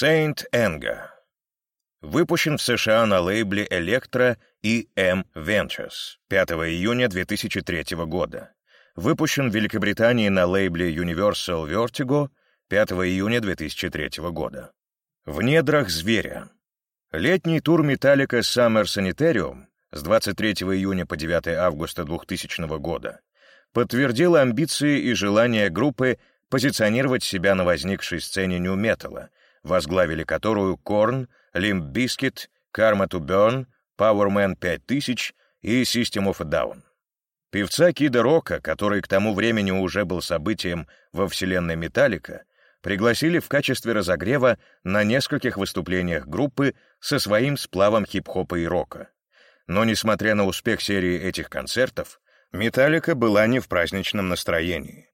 Saint Anger. Выпущен в США на лейбле Electra и M Ventures 5 июня 2003 года. Выпущен в Великобритании на лейбле Universal Vertigo 5 июня 2003 года. В недрах зверя. Летний тур Металлика Summer Sanitarium с 23 июня по 9 августа 2000 года подтвердил амбиции и желание группы позиционировать себя на возникшей сцене нью-металла, возглавили которую Корн, Limp Bizkit, Karma to Burn, Powerman 5000 и System of a Down. Певца Кида Рока, который к тому времени уже был событием во вселенной Металлика, пригласили в качестве разогрева на нескольких выступлениях группы со своим сплавом хип-хопа и рока. Но, несмотря на успех серии этих концертов, Металлика была не в праздничном настроении.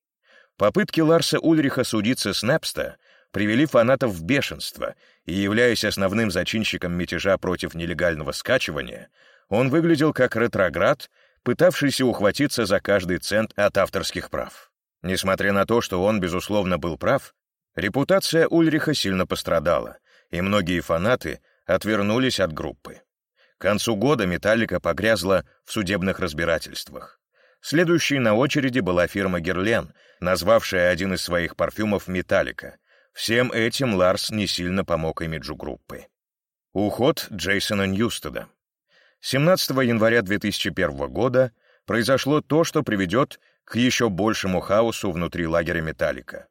Попытки Ларса Ульриха судиться с Непста привели фанатов в бешенство, и, являясь основным зачинщиком мятежа против нелегального скачивания, он выглядел как ретроград, пытавшийся ухватиться за каждый цент от авторских прав. Несмотря на то, что он, безусловно, был прав, репутация Ульриха сильно пострадала, и многие фанаты отвернулись от группы. К концу года «Металлика» погрязла в судебных разбирательствах. Следующей на очереди была фирма Guerlain, назвавшая один из своих парфюмов «Металлика». Всем этим Ларс не сильно помог имиджу группы. Уход Джейсона Ньюстеда. 17 января 2001 года произошло то, что приведет к еще большему хаосу внутри лагеря «Металлика».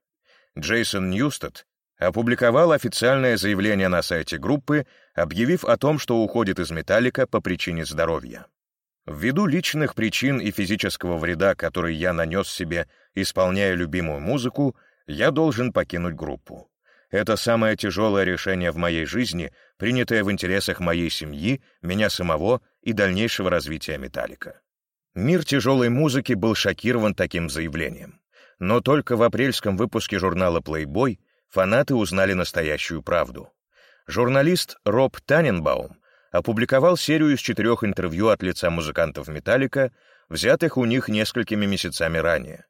Джейсон Ньюстед опубликовал официальное заявление на сайте группы, объявив о том, что уходит из «Металлика» по причине здоровья. Ввиду личных причин и физического вреда, который я нанес себе, исполняя любимую музыку, я должен покинуть группу. Это самое тяжелое решение в моей жизни, принятое в интересах моей семьи, меня самого и дальнейшего развития «Металлика». Мир тяжелой музыки был шокирован таким заявлением. Но только в апрельском выпуске журнала Playboy фанаты узнали настоящую правду. Журналист Роб Таненбаум опубликовал серию из четырех интервью от лица музыкантов «Металлика», взятых у них несколькими месяцами ранее.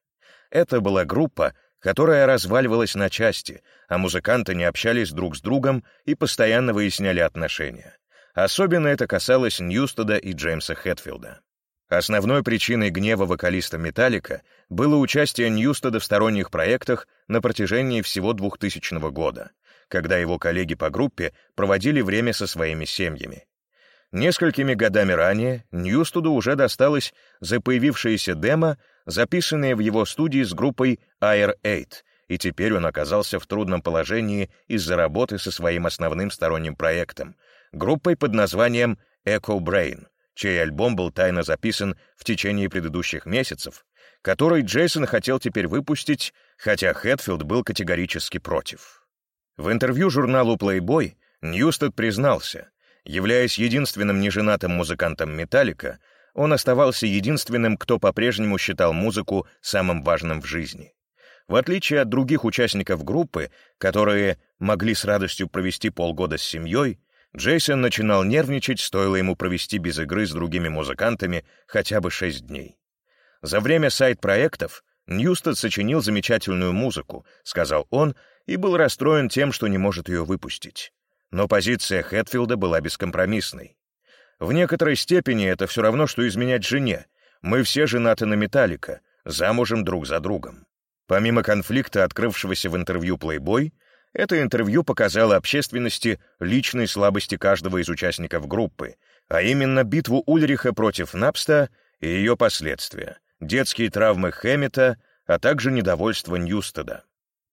Это была группа, которая разваливалась на части, а музыканты не общались друг с другом и постоянно выясняли отношения. Особенно это касалось Ньюстеда и Джеймса Хэтфилда. Основной причиной гнева вокалиста «Металлика» было участие Ньюстеда в сторонних проектах на протяжении всего 2000 года, когда его коллеги по группе проводили время со своими семьями. Несколькими годами ранее Ньюстуду уже досталось за появившееся демо, записанное в его студии с группой Air 8, и теперь он оказался в трудном положении из-за работы со своим основным сторонним проектом, группой под названием Echo Brain, чей альбом был тайно записан в течение предыдущих месяцев, который Джейсон хотел теперь выпустить, хотя Хэтфилд был категорически против. В интервью журналу Playboy Ньюстед признался, Являясь единственным неженатым музыкантом «Металлика», он оставался единственным, кто по-прежнему считал музыку самым важным в жизни. В отличие от других участников группы, которые могли с радостью провести полгода с семьей, Джейсон начинал нервничать, стоило ему провести без игры с другими музыкантами хотя бы шесть дней. За время сайт-проектов Ньюстед сочинил замечательную музыку, сказал он, и был расстроен тем, что не может ее выпустить. Но позиция Хэтфилда была бескомпромиссной. В некоторой степени это все равно, что изменять жене. Мы все женаты на Металлика, замужем друг за другом. Помимо конфликта, открывшегося в интервью Playboy, это интервью показало общественности личной слабости каждого из участников группы, а именно битву Ульриха против Напста и ее последствия, детские травмы Хэммета, а также недовольство Ньюстеда.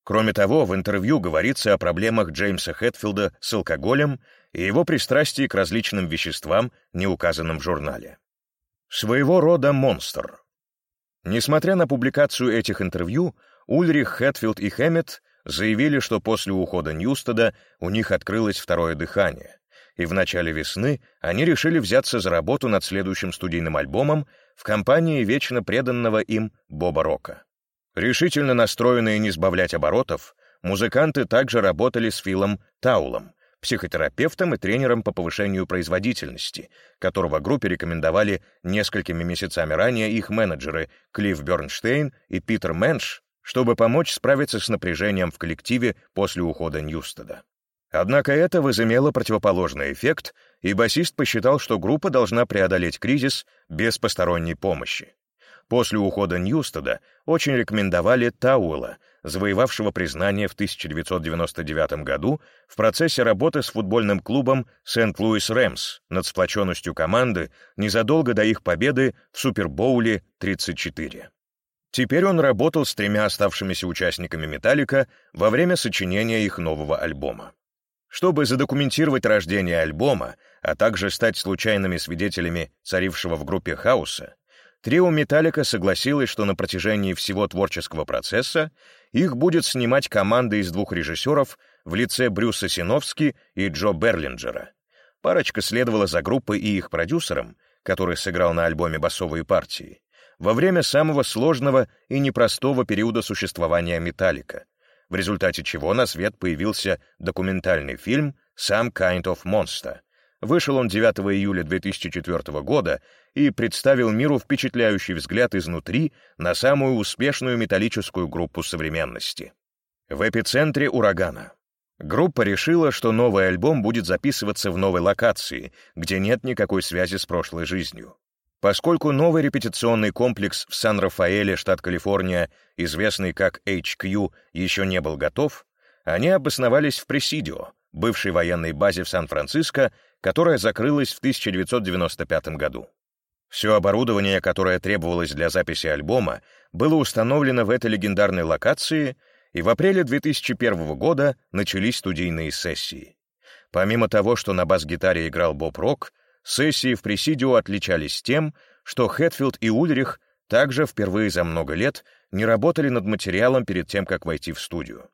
Кроме того, в интервью говорится о проблемах Джеймса Хэтфилда с алкоголем и его пристрастии к различным веществам, не указанным в журнале. Своего рода монстр. Несмотря на публикацию этих интервью, Ульрих, Хэтфилд и Хэммет заявили, что после ухода Ньюстеда у них открылось второе дыхание, и в начале весны они решили взяться за работу над следующим студийным альбомом в компании вечно преданного им Боба Рока. Решительно настроенные не сбавлять оборотов, музыканты также работали с Филом Таулом, психотерапевтом и тренером по повышению производительности, которого группе рекомендовали несколькими месяцами ранее их менеджеры Клифф Бернштейн и Питер Мэнш, чтобы помочь справиться с напряжением в коллективе после ухода Ньюстеда. Однако это возымело противоположный эффект, и басист посчитал, что группа должна преодолеть кризис без посторонней помощи. После ухода Ньюстеда очень рекомендовали Тауэлла, завоевавшего признание в 1999 году в процессе работы с футбольным клубом Сент-Луис Рэмс над сплоченностью команды незадолго до их победы в Супербоуле 34. Теперь он работал с тремя оставшимися участниками «Металлика» во время сочинения их нового альбома. Чтобы задокументировать рождение альбома, а также стать случайными свидетелями царившего в группе хаоса, трио «Металлика» согласилось, что на протяжении всего творческого процесса их будет снимать команда из двух режиссеров в лице Брюса Синовски и Джо Берлинджера. Парочка следовала за группой и их продюсером, который сыграл на альбоме басовые партии, во время самого сложного и непростого периода существования «Металлика», в результате чего на свет появился документальный фильм «Some Kind of Monster». Вышел он 9 июля 2004 года и представил миру впечатляющий взгляд изнутри на самую успешную металлическую группу современности. В эпицентре урагана. Группа решила, что новый альбом будет записываться в новой локации, где нет никакой связи с прошлой жизнью. Поскольку новый репетиционный комплекс в Сан-Рафаэле, штат Калифорния, известный как HQ, еще не был готов, они обосновались в Пресидио, бывшей военной базе в Сан-Франциско, которая закрылась в 1995 году. Все оборудование, которое требовалось для записи альбома, было установлено в этой легендарной локации, и в апреле 2001 года начались студийные сессии. Помимо того, что на бас-гитаре играл Боб Рок, Сессии в Пресидио отличались тем, что Хэтфилд и Ульрих также впервые за много лет не работали над материалом перед тем, как войти в студию.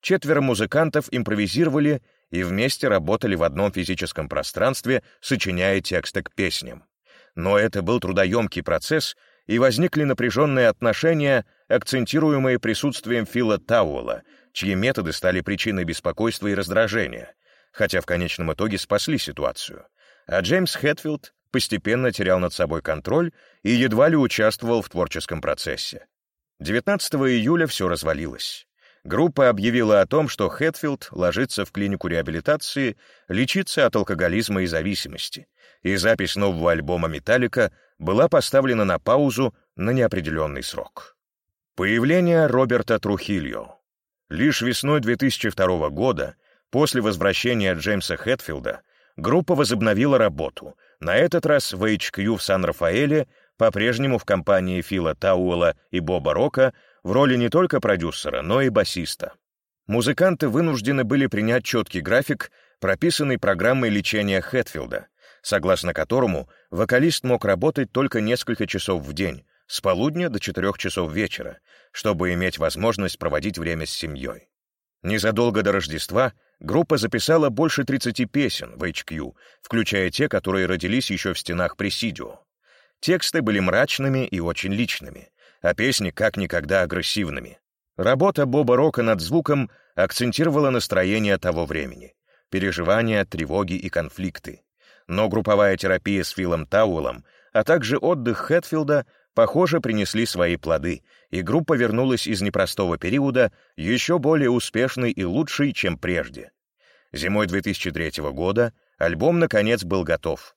Четверо музыкантов импровизировали и вместе работали в одном физическом пространстве, сочиняя тексты к песням. Но это был трудоемкий процесс, и возникли напряженные отношения, акцентируемые присутствием Фила Тауэлла, чьи методы стали причиной беспокойства и раздражения, хотя в конечном итоге спасли ситуацию а Джеймс Хэтфилд постепенно терял над собой контроль и едва ли участвовал в творческом процессе. 19 июля все развалилось. Группа объявила о том, что Хэтфилд ложится в клинику реабилитации, лечиться от алкоголизма и зависимости, и запись нового альбома «Металлика» была поставлена на паузу на неопределенный срок. Появление Роберта Трухильо. Лишь весной 2002 года, после возвращения Джеймса Хэтфилда, группа возобновила работу, на этот раз в HQ в Сан-Рафаэле, по-прежнему в компании Фила Тауэлла и Боба Рока в роли не только продюсера, но и басиста. Музыканты вынуждены были принять четкий график, прописанный программой лечения Хэтфилда, согласно которому вокалист мог работать только несколько часов в день, с полудня до четырех часов вечера, чтобы иметь возможность проводить время с семьей. Незадолго до Рождества группа записала больше 30 песен в HQ, включая те, которые родились еще в стенах Пресидио. Тексты были мрачными и очень личными, а песни как никогда агрессивными. Работа Боба Рока над звуком акцентировала настроение того времени, переживания, тревоги и конфликты. Но групповая терапия с Филом Тауэллом, а также отдых Хэтфилда похоже, принесли свои плоды, и группа вернулась из непростого периода еще более успешной и лучшей, чем прежде. Зимой 2003 года альбом, наконец, был готов.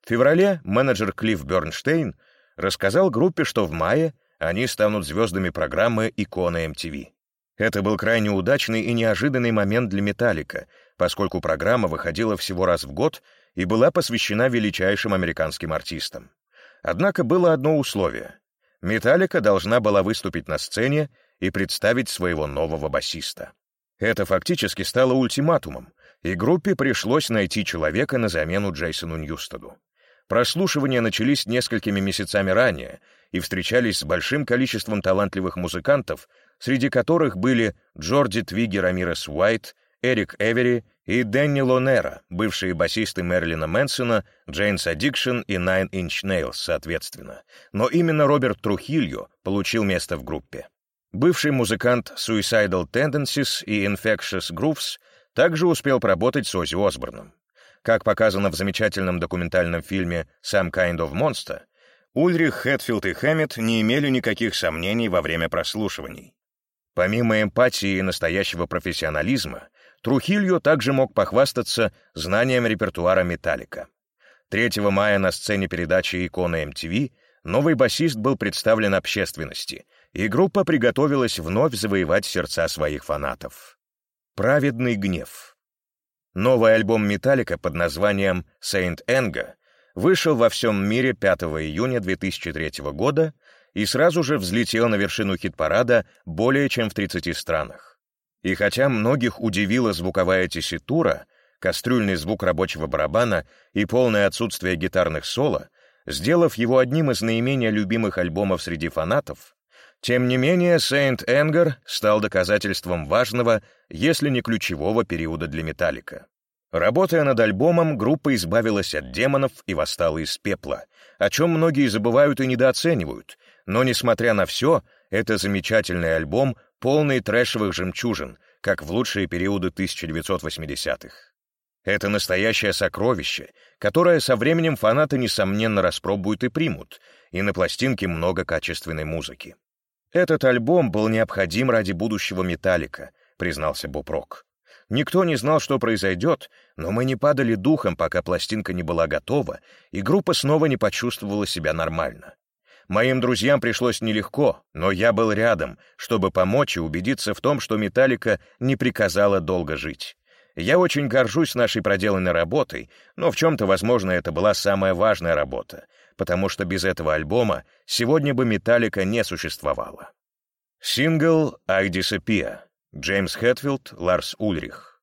В феврале менеджер Клифф Бернштейн рассказал группе, что в мае они станут звездами программы «Икона MTV». Это был крайне удачный и неожиданный момент для «Металлика», поскольку программа выходила всего раз в год и была посвящена величайшим американским артистам. Однако было одно условие. Металлика должна была выступить на сцене и представить своего нового басиста. Это фактически стало ультиматумом, и группе пришлось найти человека на замену Джейсону Ньюстеду. Прослушивания начались несколькими месяцами ранее и встречались с большим количеством талантливых музыкантов, среди которых были Джорди Твиги Рамирес Уайт, Эрик Эвери и Дэнни Лонер, бывшие басисты Мэрилина Мэнсона, Jane's Addiction и Nine Inch Nails, соответственно. Но именно Роберт Трухильо получил место в группе. Бывший музыкант Suicidal Tendencies и Infectious Grooves также успел поработать с Оззи Осборном. Как показано в замечательном документальном фильме «Some Kind of Monster», Ульрих, Хэтфилд и Хэммет не имели никаких сомнений во время прослушиваний. Помимо эмпатии и настоящего профессионализма, Трухилью также мог похвастаться знанием репертуара «Металлика». 3 мая на сцене передачи «Икона MTV» новый басист был представлен общественности, и группа приготовилась вновь завоевать сердца своих фанатов. «Праведный гнев». Новый альбом «Металлика» под названием «Saint Энга» вышел во всем мире 5 июня 2003 года и сразу же взлетел на вершину хит-парада более чем в 30 странах. И хотя многих удивила звуковая тесситура, кастрюльный звук рабочего барабана и полное отсутствие гитарных соло, сделав его одним из наименее любимых альбомов среди фанатов, тем не менее Saint Anger стал доказательством важного, если не ключевого периода для Металлика. Работая над альбомом, группа избавилась от демонов и восстала из пепла, о чем многие забывают и недооценивают, но, несмотря на все, это замечательный альбом, полный трэшевых жемчужин, как в лучшие периоды 1980-х. Это настоящее сокровище, которое со временем фанаты, несомненно, распробуют и примут, и на пластинке много качественной музыки. «Этот альбом был необходим ради будущего «Металлика», — признался Боб Рок. Никто не знал, что произойдет, но мы не падали духом, пока пластинка не была готова, и группа снова не почувствовала себя нормально. Моим друзьям пришлось нелегко, но я был рядом, чтобы помочь и убедиться в том, что «Металлика» не приказала долго жить. Я очень горжусь нашей проделанной работой, но в чем-то, возможно, это была самая важная работа, потому что без этого альбома сегодня бы «Металлика» не существовала. Сингл «I Disappear» Джеймс Хэтфилд, Ларс Ульрих.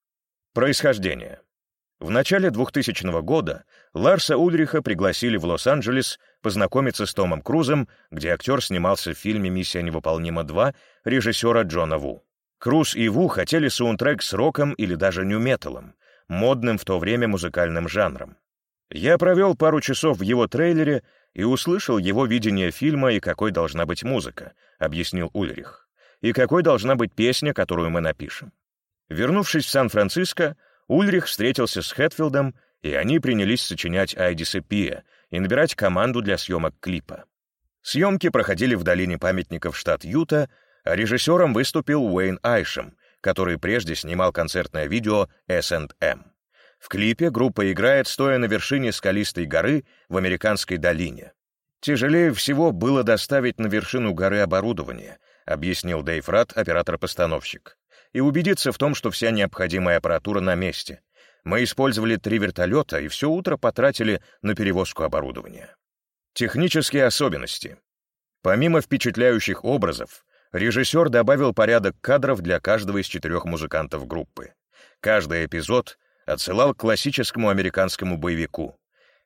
Происхождение. В начале 2000 года Ларса Ульриха пригласили в Лос-Анджелес познакомиться с Томом Крузом, где актер снимался в фильме «Миссия невыполнима 2» режиссера Джона Ву. Круз и Ву хотели саундтрек с роком или даже нью-металом, модным в то время музыкальным жанром. Я провел пару часов в его трейлере и услышал его видение фильма и какой должна быть музыка, объяснил Ульрих и какой должна быть песня, которую мы напишем. Вернувшись в Сан-Франциско, Ульрих встретился с Хэтфилдом, и они принялись сочинять «Айдиса Пия» и набирать команду для съемок клипа. Съемки проходили в долине памятников штат Юта, а режиссером выступил Уэйн Айшем, который прежде снимал концертное видео S&M. В клипе группа играет, стоя на вершине скалистой горы в американской долине. Тяжелее всего было доставить на вершину горы оборудование, объяснил Дэйв Рад, оператор-постановщик, и убедиться в том, что вся необходимая аппаратура на месте. Мы использовали три вертолета и все утро потратили на перевозку оборудования. Технические особенности. Помимо впечатляющих образов, режиссер добавил порядок кадров для каждого из четырех музыкантов группы. Каждый эпизод отсылал к классическому американскому боевику.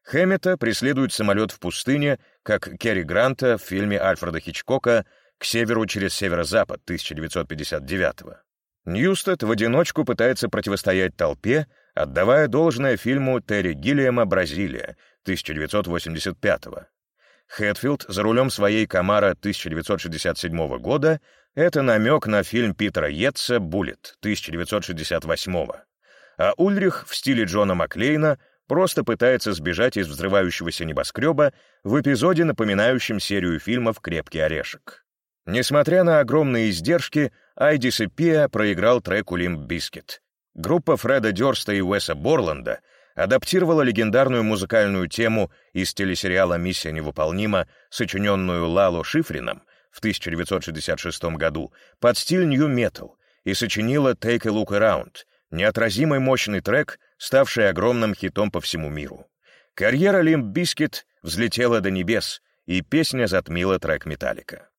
Хэммета преследует самолет в пустыне, как Керри Гранта в фильме Альфреда Хичкока к северу через северо-запад 1959-го. Ньюстед в одиночку пытается противостоять толпе, отдавая должное фильму Терри Гиллиама «Бразилия» 1985-го. Хэтфилд за рулем своей Камаро 1967 года — это намек на фильм Питера Йетса «Буллет» 1968-го. А Ульрих в стиле Джона Маклейна просто пытается сбежать из взрывающегося небоскреба в эпизоде, напоминающем серию фильмов «Крепкий орешек». Несмотря на огромные издержки, I Disappear проиграл треку «Limp Bizkit». Группа Фреда Дёрста и Уэса Борланда адаптировала легендарную музыкальную тему из телесериала «Миссия невыполнима», сочиненную Лало Шифрином в 1966 году, под стиль нью-метал и сочинила «Take a Look Around», неотразимый мощный трек, ставший огромным хитом по всему миру. Карьера Limp Bizkit взлетела до небес, и песня затмила трек «Metallica».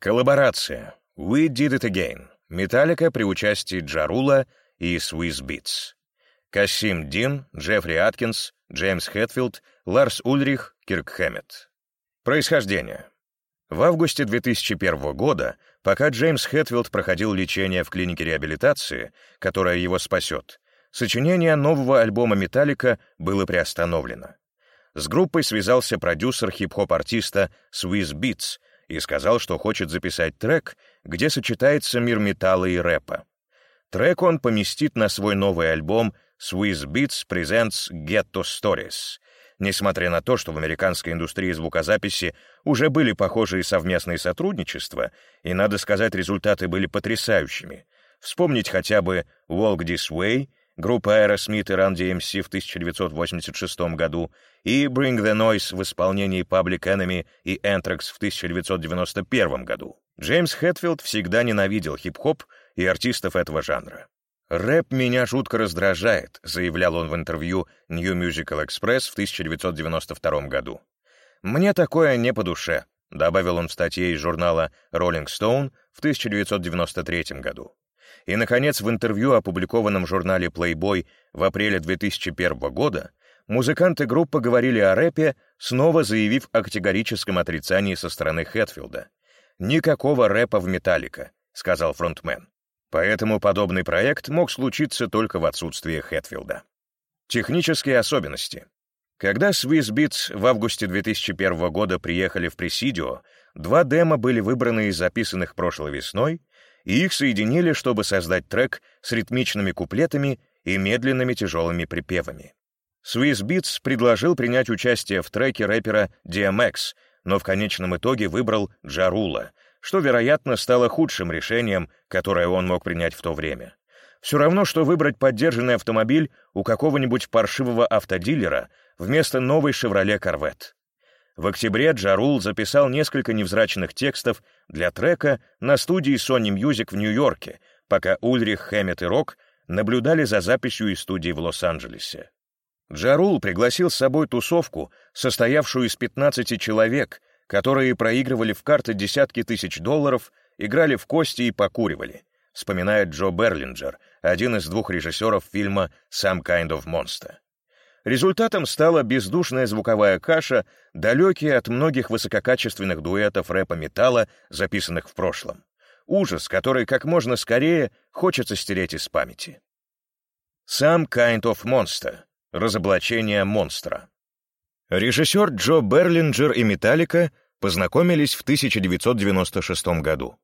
Коллаборация. We Did It Again. Metallica при участии Ja Rule и Swizz Beatz. Кассим Дин, Джеффри Аткинс, Джеймс Хэтфилд, Ларс Ульрих, Кирк Хэммет. Происхождение. В августе 2001 года, пока Джеймс Хэтфилд проходил лечение в клинике реабилитации, которая его спасет, сочинение нового альбома «Металлика» было приостановлено. С группой связался продюсер хип-хоп-артиста Swiss Beats, и сказал, что хочет записать трек, где сочетается мир металла и рэпа. Трек он поместит на свой новый альбом Swiss Beats Presents Ghetto Stories. Несмотря на то, что в американской индустрии звукозаписи уже были похожие совместные сотрудничества, и, надо сказать, результаты были потрясающими, Вспомнить хотя бы «Walk This Way», группа Aerosmith и Run DMC в 1986 году и «Bring the Noise» в исполнении Public Enemy и Anthrax в 1991 году. Джеймс Хэтфилд всегда ненавидел хип-хоп и артистов этого жанра. «Рэп меня жутко раздражает», — заявлял он в интервью New Musical Express в 1992 году. «Мне такое не по душе», — добавил он в статье из журнала Rolling Stone в 1993 году. И, наконец, в интервью, опубликованном в журнале Playboy в апреле 2001 года, музыканты группы говорили о рэпе, снова заявив о категорическом отрицании со стороны Хэтфилда. «Никакого рэпа в «Металлика», — сказал фронтмен. Поэтому подобный проект мог случиться только в отсутствие Хэтфилда. Технические особенности. Когда Swiss Beats в августе 2001 года приехали в Пресидио, два демо были выбраны из записанных прошлой весной, и их соединили, чтобы создать трек с ритмичными куплетами и медленными тяжелыми припевами. Swiss Beats предложил принять участие в треке рэпера DMX, но в конечном итоге выбрал Джарула, что, вероятно, стало худшим решением, которое он мог принять в то время. Все равно, что выбрать поддержанный автомобиль у какого-нибудь паршивого автодилера вместо новой «Шевроле Корвет». В октябре Джарул записал несколько невзрачных текстов для трека на студии Sony Music в Нью-Йорке, пока Ульрих, Хэммет и Рок наблюдали за записью из студии в Лос-Анджелесе. Джарул пригласил с собой тусовку, состоявшую из 15 человек, которые проигрывали в карты десятки тысяч долларов, играли в кости и покуривали, вспоминает Джо Берлинджер, один из двух режиссеров фильма «Some Kind of Monster». Результатом стала бездушная звуковая каша, далекие от многих высококачественных дуэтов рэпа-металла, записанных в прошлом. Ужас, который как можно скорее хочется стереть из памяти. Сам Kind of Monster. Разоблачение монстра. Режиссер Джо Берлинджер и Металлика познакомились в 1996 году.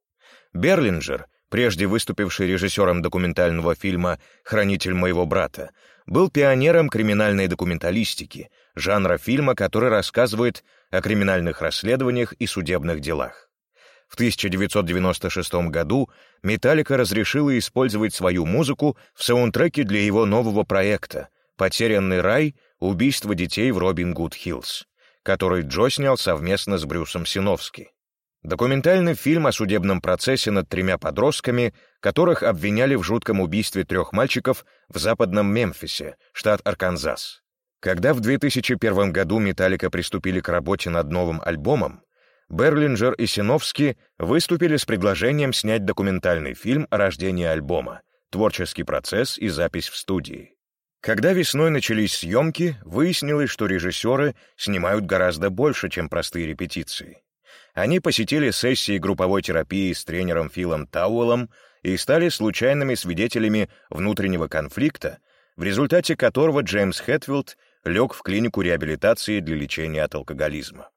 Берлинджер, прежде выступивший режиссером документального фильма «Хранитель моего брата», был пионером криминальной документалистики, жанра фильма, который рассказывает о криминальных расследованиях и судебных делах. В 1996 году Металлика разрешила использовать свою музыку в саундтреке для его нового проекта «Потерянный рай. Убийство детей в Робин Гуд Хиллз», который Джо снял совместно с Брюсом Синовски. Документальный фильм о судебном процессе над тремя подростками, которых обвиняли в жутком убийстве трех мальчиков в западном Мемфисе, штат Арканзас. Когда в 2001 году «Металлика» приступили к работе над новым альбомом, Берлинджер и Синовски выступили с предложением снять документальный фильм о рождении альбома, творческий процесс и запись в студии. Когда весной начались съемки, выяснилось, что режиссеры снимают гораздо больше, чем простые репетиции. Они посетили сессии групповой терапии с тренером Филом Тауэллом и стали случайными свидетелями внутреннего конфликта, в результате которого Джеймс Хэтфилд лег в клинику реабилитации для лечения от алкоголизма.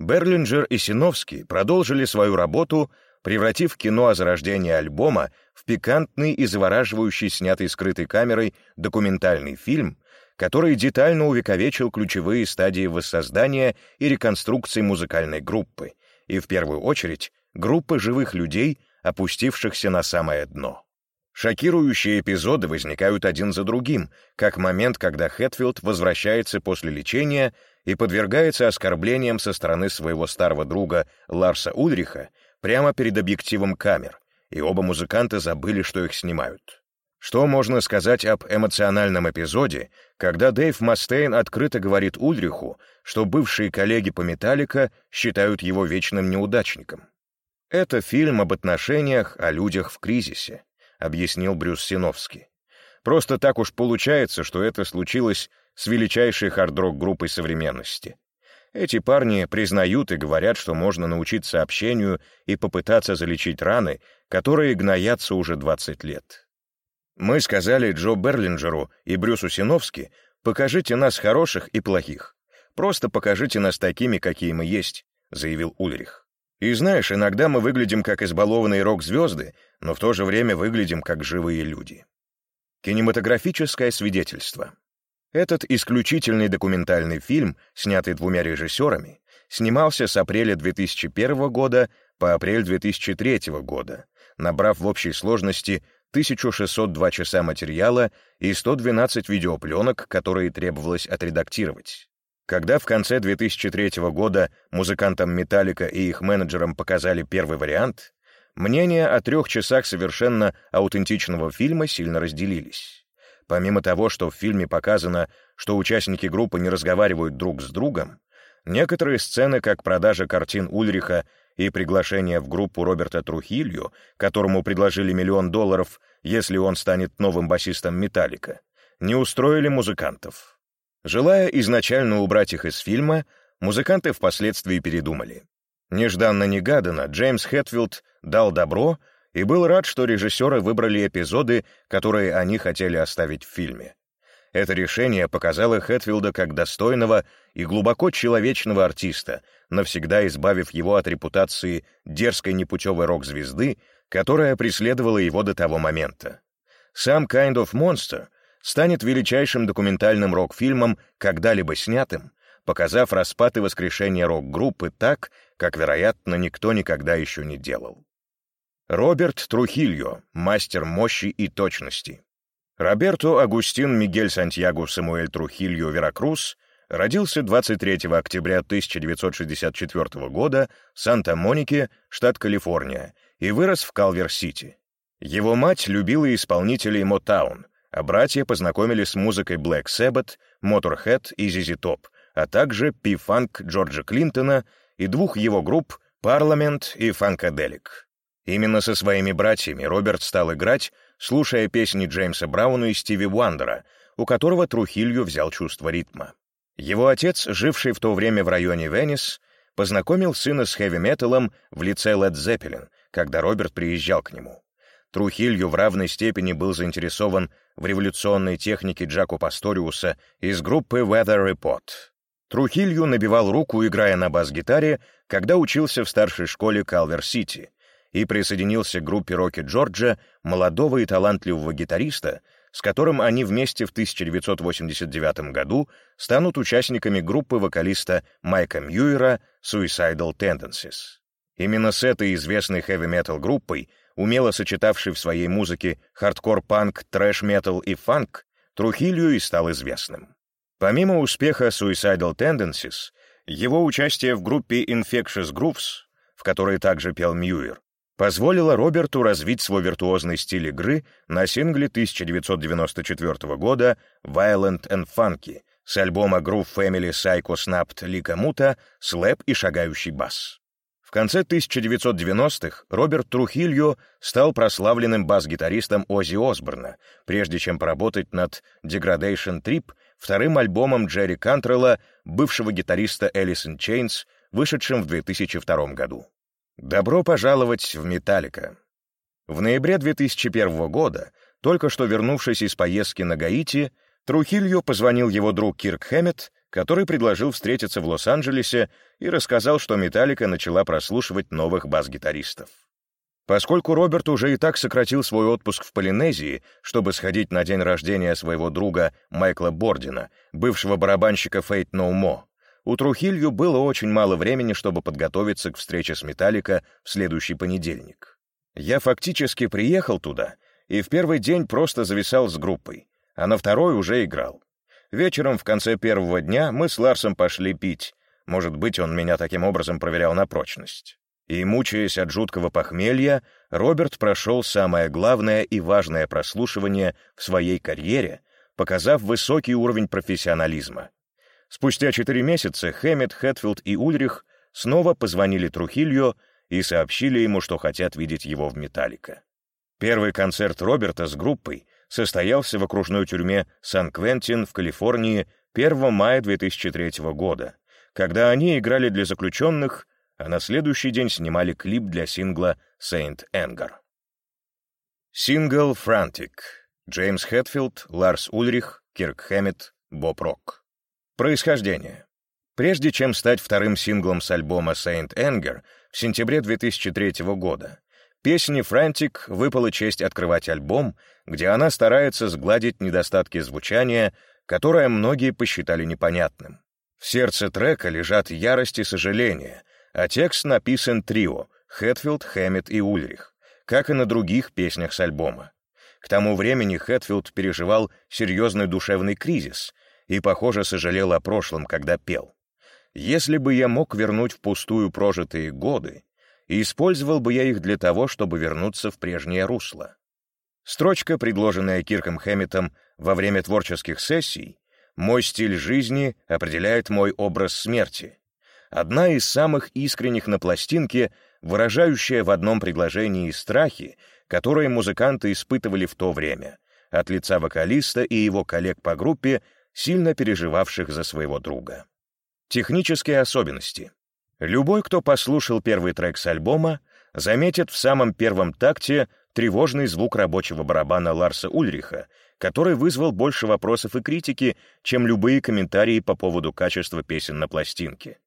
Берлинджер и Синовский продолжили свою работу, превратив кино о зарождении альбома в пикантный и завораживающий снятый скрытой камерой документальный фильм, который детально увековечил ключевые стадии воссоздания и реконструкции музыкальной группы — и в первую очередь группы живых людей, опустившихся на самое дно. Шокирующие эпизоды возникают один за другим, как момент, когда Хэтфилд возвращается после лечения и подвергается оскорблениям со стороны своего старого друга Ларса Ульриха прямо перед объективом камер, и оба музыканта забыли, что их снимают. Что можно сказать об эмоциональном эпизоде, когда Дэйв Мастейн открыто говорит Ульриху, что бывшие коллеги по «Металлика» считают его вечным неудачником? «Это фильм об отношениях, о людях в кризисе», — объяснил Брюс Синовский. «Просто так уж получается, что это случилось с величайшей хард-рок группой современности. Эти парни признают и говорят, что можно научиться общению и попытаться залечить раны, которые гноятся уже 20 лет. Мы сказали Джо Берлинджеру и Брюсу Синовски, покажите нас хороших и плохих. Просто покажите нас такими, какие мы есть, заявил Ульрих. И знаешь, иногда мы выглядим как избалованные рок-звезды, но в то же время выглядим как живые люди. Кинематографическое свидетельство. Этот исключительный документальный фильм, снятый двумя режиссерами, снимался с апреля 2001 года по апрель 2003 года, набрав в общей сложности 1602 часа материала и 112 видеопленок, которые требовалось отредактировать. Когда в конце 2003 года музыкантам «Металлика» и их менеджерам показали первый вариант, мнения о трех часах совершенно аутентичного фильма сильно разделились. Помимо того, что в фильме показано, что участники группы не разговаривают друг с другом, некоторые сцены, как продажа картин Ульриха и приглашение в группу Роберта Трухилью, которому предложили миллион долларов, если он станет новым басистом «Металлика», не устроили музыкантов. Желая изначально убрать их из фильма, музыканты впоследствии передумали. Нежданно-негаданно Джеймс Хэтфилд дал добро и был рад, что режиссеры выбрали эпизоды, которые они хотели оставить в фильме. Это решение показало Хэтфилда как достойного и глубоко человечного артиста, навсегда избавив его от репутации дерзкой непутевой рок-звезды, которая преследовала его до того момента. Сам «Kind of Monster» станет величайшим документальным рок-фильмом, когда-либо снятым, показав распад и воскрешение рок-группы так, как, вероятно, никто никогда еще не делал. Роберт Трухильо, мастер мощи и точности. Роберто Агустин Мигель Сантьяго Самуэль Трухильо Веракрус родился 23 октября 1964 года в Санта-Монике, штат Калифорния, и вырос в Калвер-Сити. Его мать любила исполнителей Motown, а братья познакомились с музыкой Black Sabbath, Motorhead и ZZ Top, а также P-Funk Джорджа Клинтона и двух его групп Parliament и Funkadelic. Именно со своими братьями Роберт стал играть, слушая песни Джеймса Брауна и Стиви Уандера, у которого Трухилью взял чувство ритма. Его отец, живший в то время в районе Венес, познакомил сына с хэви-металом в лице Led Zeppelin, когда Роберт приезжал к нему. Трухилью в равной степени был заинтересован в революционной технике Джако Пасториуса из группы Weather Report. Трухилью набивал руку, играя на бас-гитаре, когда учился в старшей школе Калвер-Сити, и присоединился к группе Рокки Джорджа, молодого и талантливого гитариста, с которым они вместе в 1989 году станут участниками группы вокалиста Майка Мьюера Suicidal Tendencies. Именно с этой известной хэви-метал группой умело сочетавший в своей музыке хардкор-панк, трэш-метал и фанк, Трухилью и стал известным. Помимо успеха Suicidal Tendencies, его участие в группе Infectious Grooves, в которой также пел Мьюир, позволило Роберту развить свой виртуозный стиль игры на сингле 1994 года «Violent and Funky» с альбома Groove Family Psycho Snapped Лика Мута «Слэп и шагающий бас». В конце 1990-х Роберт Трухильо стал прославленным бас-гитаристом Оззи Осборна, прежде чем поработать над Degradation Trip, вторым альбомом Джерри Кантрелла, бывшего гитариста in Chains, вышедшим в 2002 году. Добро пожаловать в «Металлика». В ноябре 2001 года, только что вернувшись из поездки на Гаити, Трухильо позвонил его друг Кирк Хэммет который предложил встретиться в Лос-Анджелесе и рассказал, что «Металлика» начала прослушивать новых бас-гитаристов. Поскольку Роберт уже и так сократил свой отпуск в Полинезии, чтобы сходить на день рождения своего друга Майкла Бордина, бывшего барабанщика Fate No More, у Трухилью было очень мало времени, чтобы подготовиться к встрече с «Металлика» в следующий понедельник. Я фактически приехал туда и в первый день просто зависал с группой, а на второй уже играл. Вечером в конце первого дня мы с Ларсом пошли пить. Может быть, он меня таким образом проверял на прочность. И, мучаясь от жуткого похмелья, Роберт прошел самое главное и важное прослушивание в своей карьере, показав высокий уровень профессионализма. Спустя четыре месяца Хэммет, Хэтфилд и Ульрих снова позвонили Трухильо и сообщили ему, что хотят видеть его в «Металлика». Первый концерт Роберта с группой состоялся в окружной тюрьме Сан-Квентин в Калифорнии 1 мая 2003 года, когда они играли для заключенных, а на следующий день снимали клип для сингла «Saint Anger». Сингл «Frantic» Джеймс Хэтфилд, Ларс Ульрих, Кирк Хэммет, Боб Рок. Происхождение. Прежде чем стать вторым синглом с альбома Saint Anger в сентябре 2003 года, Песне «Франтик» выпала честь открывать альбом, где она старается сгладить недостатки звучания, которое многие посчитали непонятным. В сердце трека лежат ярость и сожаление, а текст написан трио — Хэтфилд, Хэммет и Ульрих, как и на других песнях с альбома. К тому времени Хэтфилд переживал серьезный душевный кризис и, похоже, сожалел о прошлом, когда пел. «Если бы я мог вернуть впустую прожитые годы, использовал бы я их для того, чтобы вернуться в прежнее русло». Строчка, предложенная Кирком Хэмметом во время творческих сессий, «Мой стиль жизни определяет мой образ смерти», одна из самых искренних на пластинке, выражающая в одном предложении страхи, которые музыканты испытывали в то время, от лица вокалиста и его коллег по группе, сильно переживавших за своего друга. Технические особенности. Любой, кто послушал первый трек с альбома, заметит в самом первом такте тревожный звук рабочего барабана Ларса Ульриха, который вызвал больше вопросов и критики, чем любые комментарии по поводу качества песен на пластинке.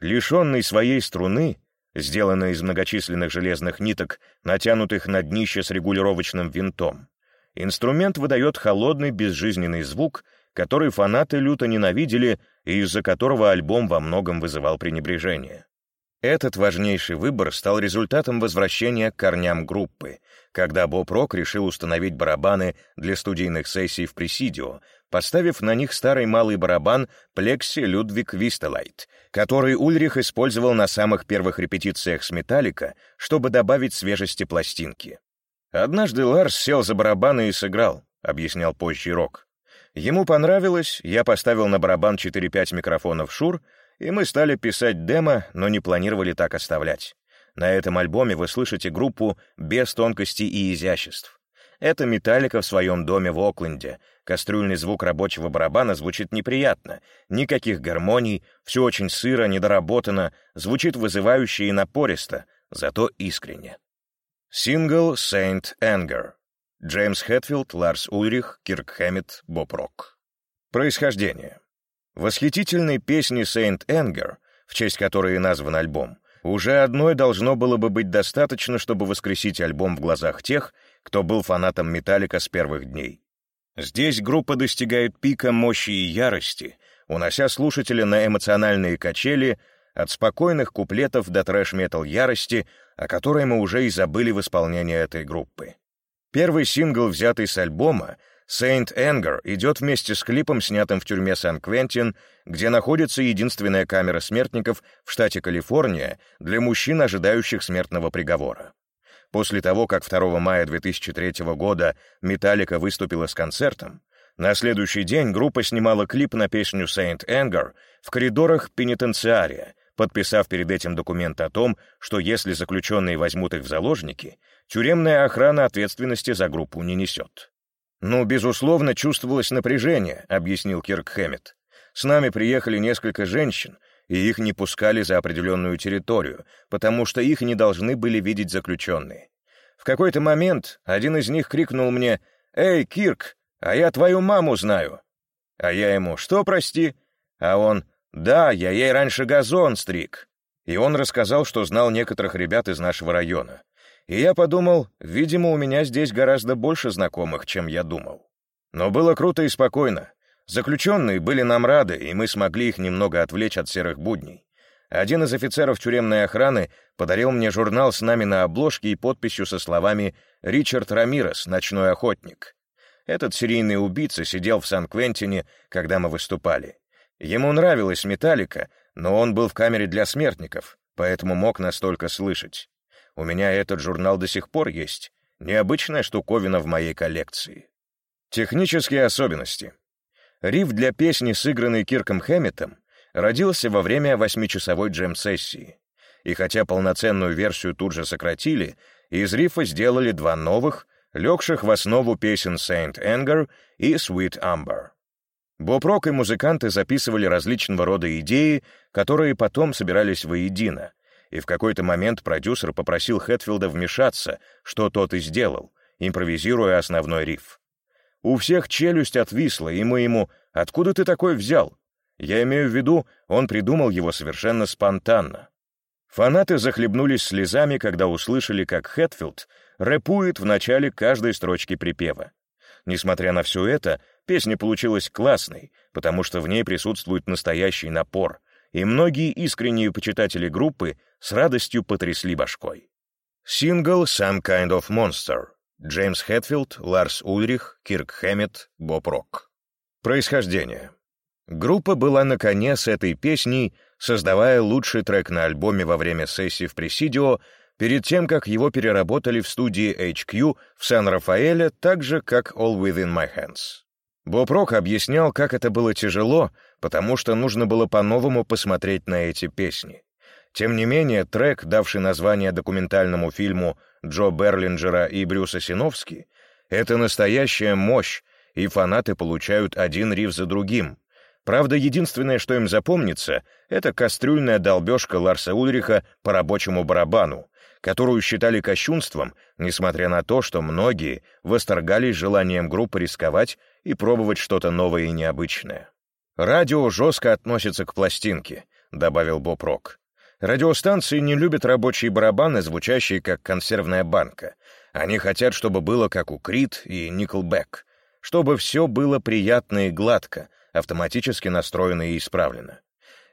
Лишенный своей струны, сделанной из многочисленных железных ниток, натянутых на днище с регулировочным винтом, инструмент выдает холодный безжизненный звук, который фанаты люто ненавидели и из-за которого альбом во многом вызывал пренебрежение. Этот важнейший выбор стал результатом возвращения к корням группы, когда Боб Рок решил установить барабаны для студийных сессий в Пресидио, поставив на них старый малый барабан Plexi Ludwig Vistalite, который Ульрих использовал на самых первых репетициях с Металлика, чтобы добавить свежести пластинки. «Однажды Ларс сел за барабаны и сыграл», — объяснял позже Рок. «Ему понравилось, я поставил на барабан 4-5 микрофонов Shure, и мы стали писать демо, но не планировали так оставлять. На этом альбоме вы слышите группу без тонкостей и изяществ. Это металлика в своем доме в Окленде. Кастрюльный звук рабочего барабана звучит неприятно. Никаких гармоний, все очень сыро, недоработано, звучит вызывающе и напористо, зато искренне. Сингл «Saint Anger». Джеймс Хэтфилд, Ларс Ульрих, Кирк Хэммит, Боб Рок. Происхождение. Восхитительной песни «Saint Anger», в честь которой и назван альбом, уже одной должно было бы быть достаточно, чтобы воскресить альбом в глазах тех, кто был фанатом «Металлика» с первых дней. Здесь группа достигает пика мощи и ярости, унося слушателя на эмоциональные качели от спокойных куплетов до трэш-метал ярости, о которой мы уже и забыли в исполнении этой группы. Первый сингл, взятый с альбома, Saint Anger идет вместе с клипом, снятым в тюрьме Сан-Квентин, где находится единственная камера смертников в штате Калифорния для мужчин, ожидающих смертного приговора. После того, как 2 мая 2003 года Металлика выступила с концертом, на следующий день группа снимала клип на песню Saint Anger в коридорах пенитенциария, подписав перед этим документ о том, что если заключенные возьмут их в заложники, тюремная охрана ответственности за группу не несет. «Ну, безусловно, чувствовалось напряжение», — объяснил Кирк Хэммет. «С нами приехали несколько женщин, и их не пускали за определенную территорию, потому что их не должны были видеть заключенные. В какой-то момент один из них крикнул мне «Эй, Кирк, а я твою маму знаю!» А я ему «Что, прости?» А он «Да, я ей раньше газон стриг». И он рассказал, что знал некоторых ребят из нашего района. И я подумал, видимо, у меня здесь гораздо больше знакомых, чем я думал. Но было круто и спокойно. Заключенные были нам рады, и мы смогли их немного отвлечь от серых будней. Один из офицеров тюремной охраны подарил мне журнал с нами на обложке и подписью со словами «Ричард Рамирес, ночной охотник». Этот серийный убийца сидел в Сан-Квентине, когда мы выступали. Ему нравилась металлика, но он был в камере для смертников, поэтому мог настолько слышать. У меня этот журнал до сих пор есть. Необычная штуковина в моей коллекции. Технические особенности. Риф для песни, сыгранной Кирком Хэмметом, родился во время восьмичасовой джем-сессии. И хотя полноценную версию тут же сократили, из рифа сделали два новых, легших в основу песен Saint Anger и Sweet Amber. Боб Рок и музыканты записывали различного рода идеи, которые потом собирались воедино, и в какой-то момент продюсер попросил Хэтфилда вмешаться, что тот и сделал, импровизируя основной риф. У всех челюсть отвисла, и мы ему «Откуда ты такой взял?» Я имею в виду, он придумал его совершенно спонтанно. Фанаты захлебнулись слезами, когда услышали, как Хэтфилд рэпует в начале каждой строчки припева. Несмотря на все это, песня получилась классной, потому что в ней присутствует настоящий напор, и многие искренние почитатели группы с радостью потрясли башкой. Сингл «Some Kind of Monster» Джеймс Хэтфилд, Ларс Ульрих, Кирк Хэммет, Боб Рок. Происхождение. Группа была на коне с этой песней, создавая лучший трек на альбоме во время сессии в Пресидио, перед тем, как его переработали в студии HQ в Сан-Рафаэле, так же, как All Within My Hands. Боб Рок объяснял, как это было тяжело, потому что нужно было по-новому посмотреть на эти песни. Тем не менее, трек, давший название документальному фильму Джо Берлинджера и Брюса Синовски, это настоящая мощь, и фанаты получают один риф за другим. Правда, единственное, что им запомнится, это кастрюльная долбежка Ларса Ульриха по рабочему барабану, которую считали кощунством, несмотря на то, что многие восторгались желанием группы рисковать и пробовать что-то новое и необычное. «Радио жестко относится к пластинке», — добавил Боб Рок. «Радиостанции не любят рабочие барабаны, звучащие как консервная банка. Они хотят, чтобы было как у Крит и Никлбэк, чтобы все было приятно и гладко, автоматически настроено и исправлено.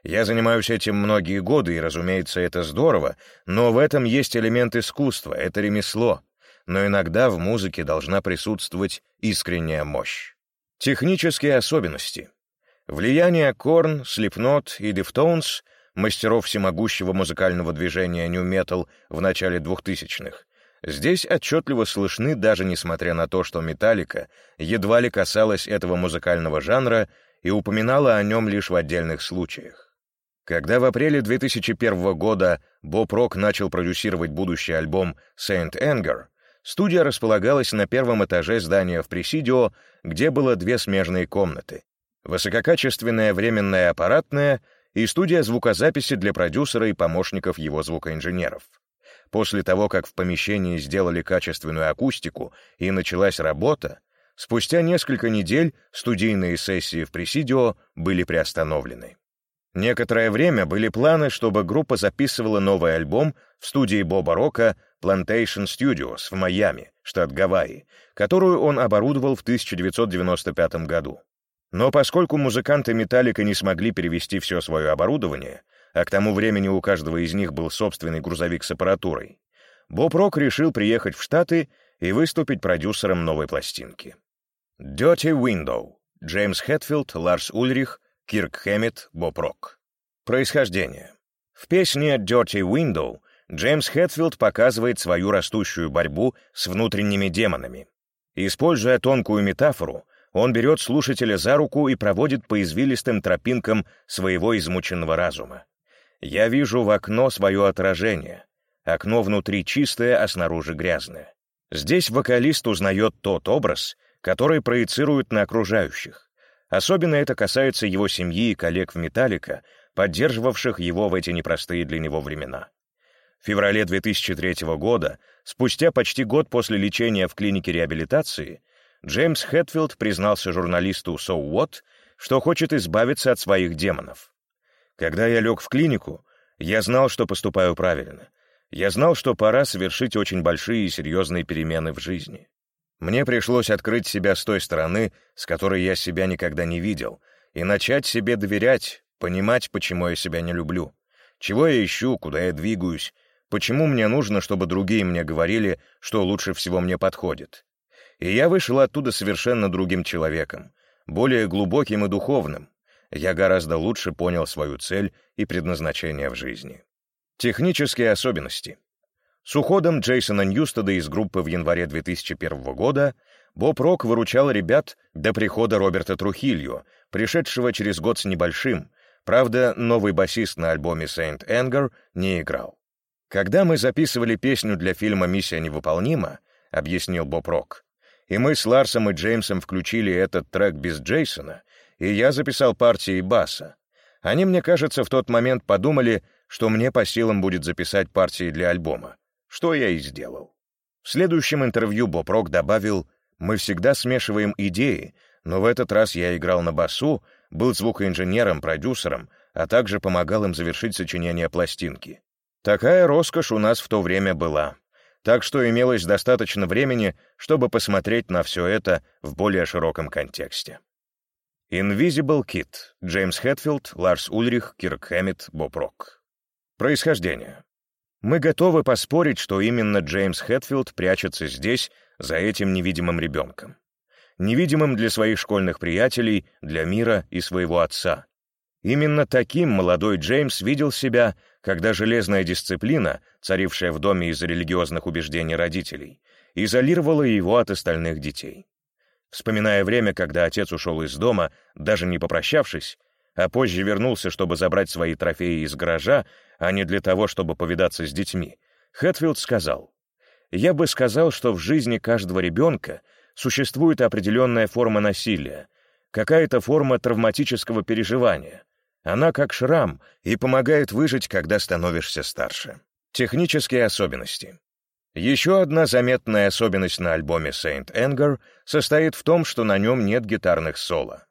Я занимаюсь этим многие годы, и, разумеется, это здорово, но в этом есть элемент искусства, это ремесло. Но иногда в музыке должна присутствовать искренняя мощь. Технические особенности. Влияние Корн, Slipknot и Deftones, мастеров всемогущего музыкального движения New Metal в начале 2000-х, здесь отчетливо слышны даже несмотря на то, что Металлика едва ли касалась этого музыкального жанра и упоминала о нем лишь в отдельных случаях. Когда в апреле 2001 года Боб Рок начал продюсировать будущий альбом «Saint Anger», студия располагалась на первом этаже здания в Пресидио, где было две смежные комнаты. Высококачественная временная аппаратная и студия звукозаписи для продюсера и помощников его звукоинженеров. После того, как в помещении сделали качественную акустику и началась работа, спустя несколько недель студийные сессии в Пресидио были приостановлены. Некоторое время были планы, чтобы группа записывала новый альбом в студии Боба Рока Plantation Studios в Майами, штат Гавайи, которую он оборудовал в 1995 году. Но поскольку музыканты «Металлика» не смогли перевести все свое оборудование, а к тому времени у каждого из них был собственный грузовик с аппаратурой, Боб Рок решил приехать в Штаты и выступить продюсером новой пластинки. Dirty Window. Джеймс Хэтфилд, Ларс Ульрих, Кирк Хэммит, Боб Рок. Происхождение. В песне «Dirty Window» Джеймс Хэтфилд показывает свою растущую борьбу с внутренними демонами. Используя тонкую метафору, он берет слушателя за руку и проводит по извилистым тропинкам своего измученного разума. «Я вижу в окно свое отражение. Окно внутри чистое, а снаружи грязное». Здесь вокалист узнает тот образ, который проецирует на окружающих. Особенно это касается его семьи и коллег в «Металлика», поддерживавших его в эти непростые для него времена. В феврале 2003 года, спустя почти год после лечения в клинике реабилитации, Джеймс Хэтфилд признался журналисту «So What», что хочет избавиться от своих демонов. «Когда я лег в клинику, я знал, что поступаю правильно. Я знал, что пора совершить очень большие и серьезные перемены в жизни. Мне пришлось открыть себя с той стороны, с которой я себя никогда не видел, и начать себе доверять, понимать, почему я себя не люблю, чего я ищу, куда я двигаюсь, почему мне нужно, чтобы другие мне говорили, что лучше всего мне подходит. И я вышел оттуда совершенно другим человеком, более глубоким и духовным. Я гораздо лучше понял свою цель и предназначение в жизни. Технические особенности. С уходом Джейсона Ньюстеда из группы в январе 2001 года Боб Рок выручал ребят до прихода Роберта Трухильо, пришедшего через год с небольшим, правда, новый басист на альбоме Saint Anger не играл. «Когда мы записывали песню для фильма «Миссия невыполнима», — объяснил Боб Рок, и мы с Ларсом и Джеймсом включили этот трек без Джейсона, и я записал партии баса. Они, мне кажется, в тот момент подумали, что мне по силам будет записать партии для альбома что я и сделал. В следующем интервью Боб Рок добавил, «Мы всегда смешиваем идеи, но в этот раз я играл на басу, был звукоинженером, продюсером, а также помогал им завершить сочинение пластинки. Такая роскошь у нас в то время была. Так что имелось достаточно времени, чтобы посмотреть на все это в более широком контексте. Invisible Kid. Джеймс Хэтфилд, Ларс Ульрих, Кирк Хэммит, Боб Рок. Происхождение. Мы готовы поспорить, что именно Джеймс Хэтфилд прячется здесь, за этим невидимым ребенком. Невидимым для своих школьных приятелей, для мира и своего отца. Именно таким молодой Джеймс видел себя, когда железная дисциплина, царившая в доме из-за религиозных убеждений родителей, изолировала его от остальных детей. Вспоминая время, когда отец ушел из дома, даже не попрощавшись, а позже вернулся, чтобы забрать свои трофеи из гаража, а не для того, чтобы повидаться с детьми, Хэтфилд сказал, «Я бы сказал, что в жизни каждого ребенка существует определенная форма насилия, какая-то форма травматического переживания. Она как шрам и помогает выжить, когда становишься старше. Технические особенности. Еще одна заметная особенность на альбоме Saint Anger состоит в том, что на нем нет гитарных соло.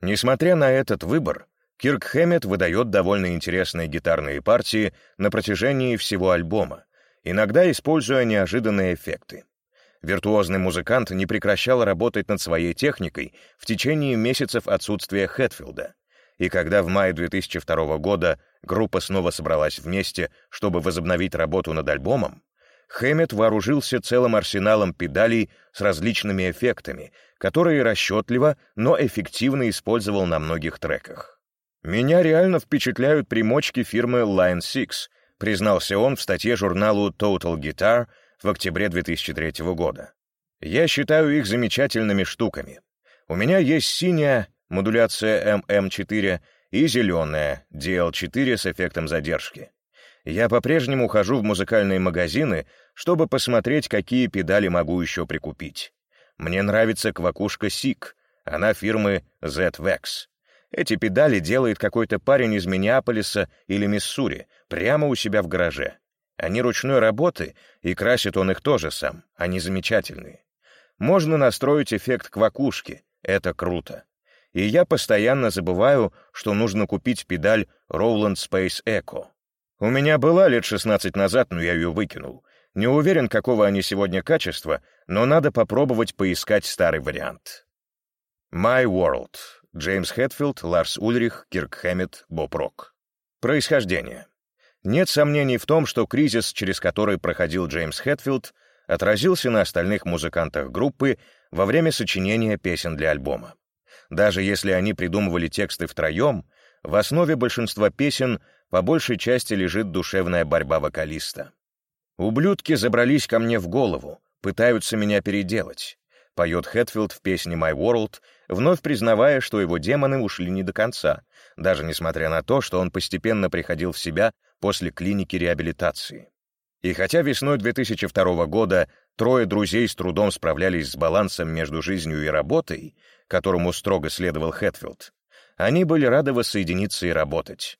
Несмотря на этот выбор, Кирк Хэммет выдает довольно интересные гитарные партии на протяжении всего альбома, иногда используя неожиданные эффекты. Виртуозный музыкант не прекращал работать над своей техникой в течение месяцев отсутствия Хэтфилда. И когда в мае 2002 года группа снова собралась вместе, чтобы возобновить работу над альбомом, Хэммет вооружился целым арсеналом педалей с различными эффектами, которые расчетливо, но эффективно использовал на многих треках. «Меня реально впечатляют примочки фирмы Line 6», признался он в статье журналу Total Guitar в октябре 2003 года. «Я считаю их замечательными штуками. У меня есть синяя модуляция MM4 и зеленая DL4 с эффектом задержки. Я по-прежнему хожу в музыкальные магазины, чтобы посмотреть, какие педали могу еще прикупить. Мне нравится квакушка Сик, она фирмы Z-Vex. Эти педали делает какой-то парень из Миннеаполиса или Миссури, прямо у себя в гараже. Они ручной работы, и красит он их тоже сам, они замечательные. Можно настроить эффект квакушки, это круто. И я постоянно забываю, что нужно купить педаль Roland Space Echo. У меня была лет 16 назад, но я ее выкинул. Не уверен, какого они сегодня качества, но надо попробовать поискать старый вариант. My World. Джеймс Хэтфилд, Ларс Ульрих, Кирк Хэммет, Боб Рок. Происхождение. Нет сомнений в том, что кризис, через который проходил Джеймс Хэтфилд, отразился на остальных музыкантах группы во время сочинения песен для альбома. Даже если они придумывали тексты втроем, в основе большинства песен по большей части лежит душевная борьба вокалиста. «Ублюдки забрались ко мне в голову, пытаются меня переделать», поет Хэтфилд в песне «My World», вновь признавая, что его демоны ушли не до конца, даже несмотря на то, что он постепенно приходил в себя после клиники реабилитации. И хотя весной 2002 года трое друзей с трудом справлялись с балансом между жизнью и работой, которому строго следовал Хэтфилд, они были рады воссоединиться и работать.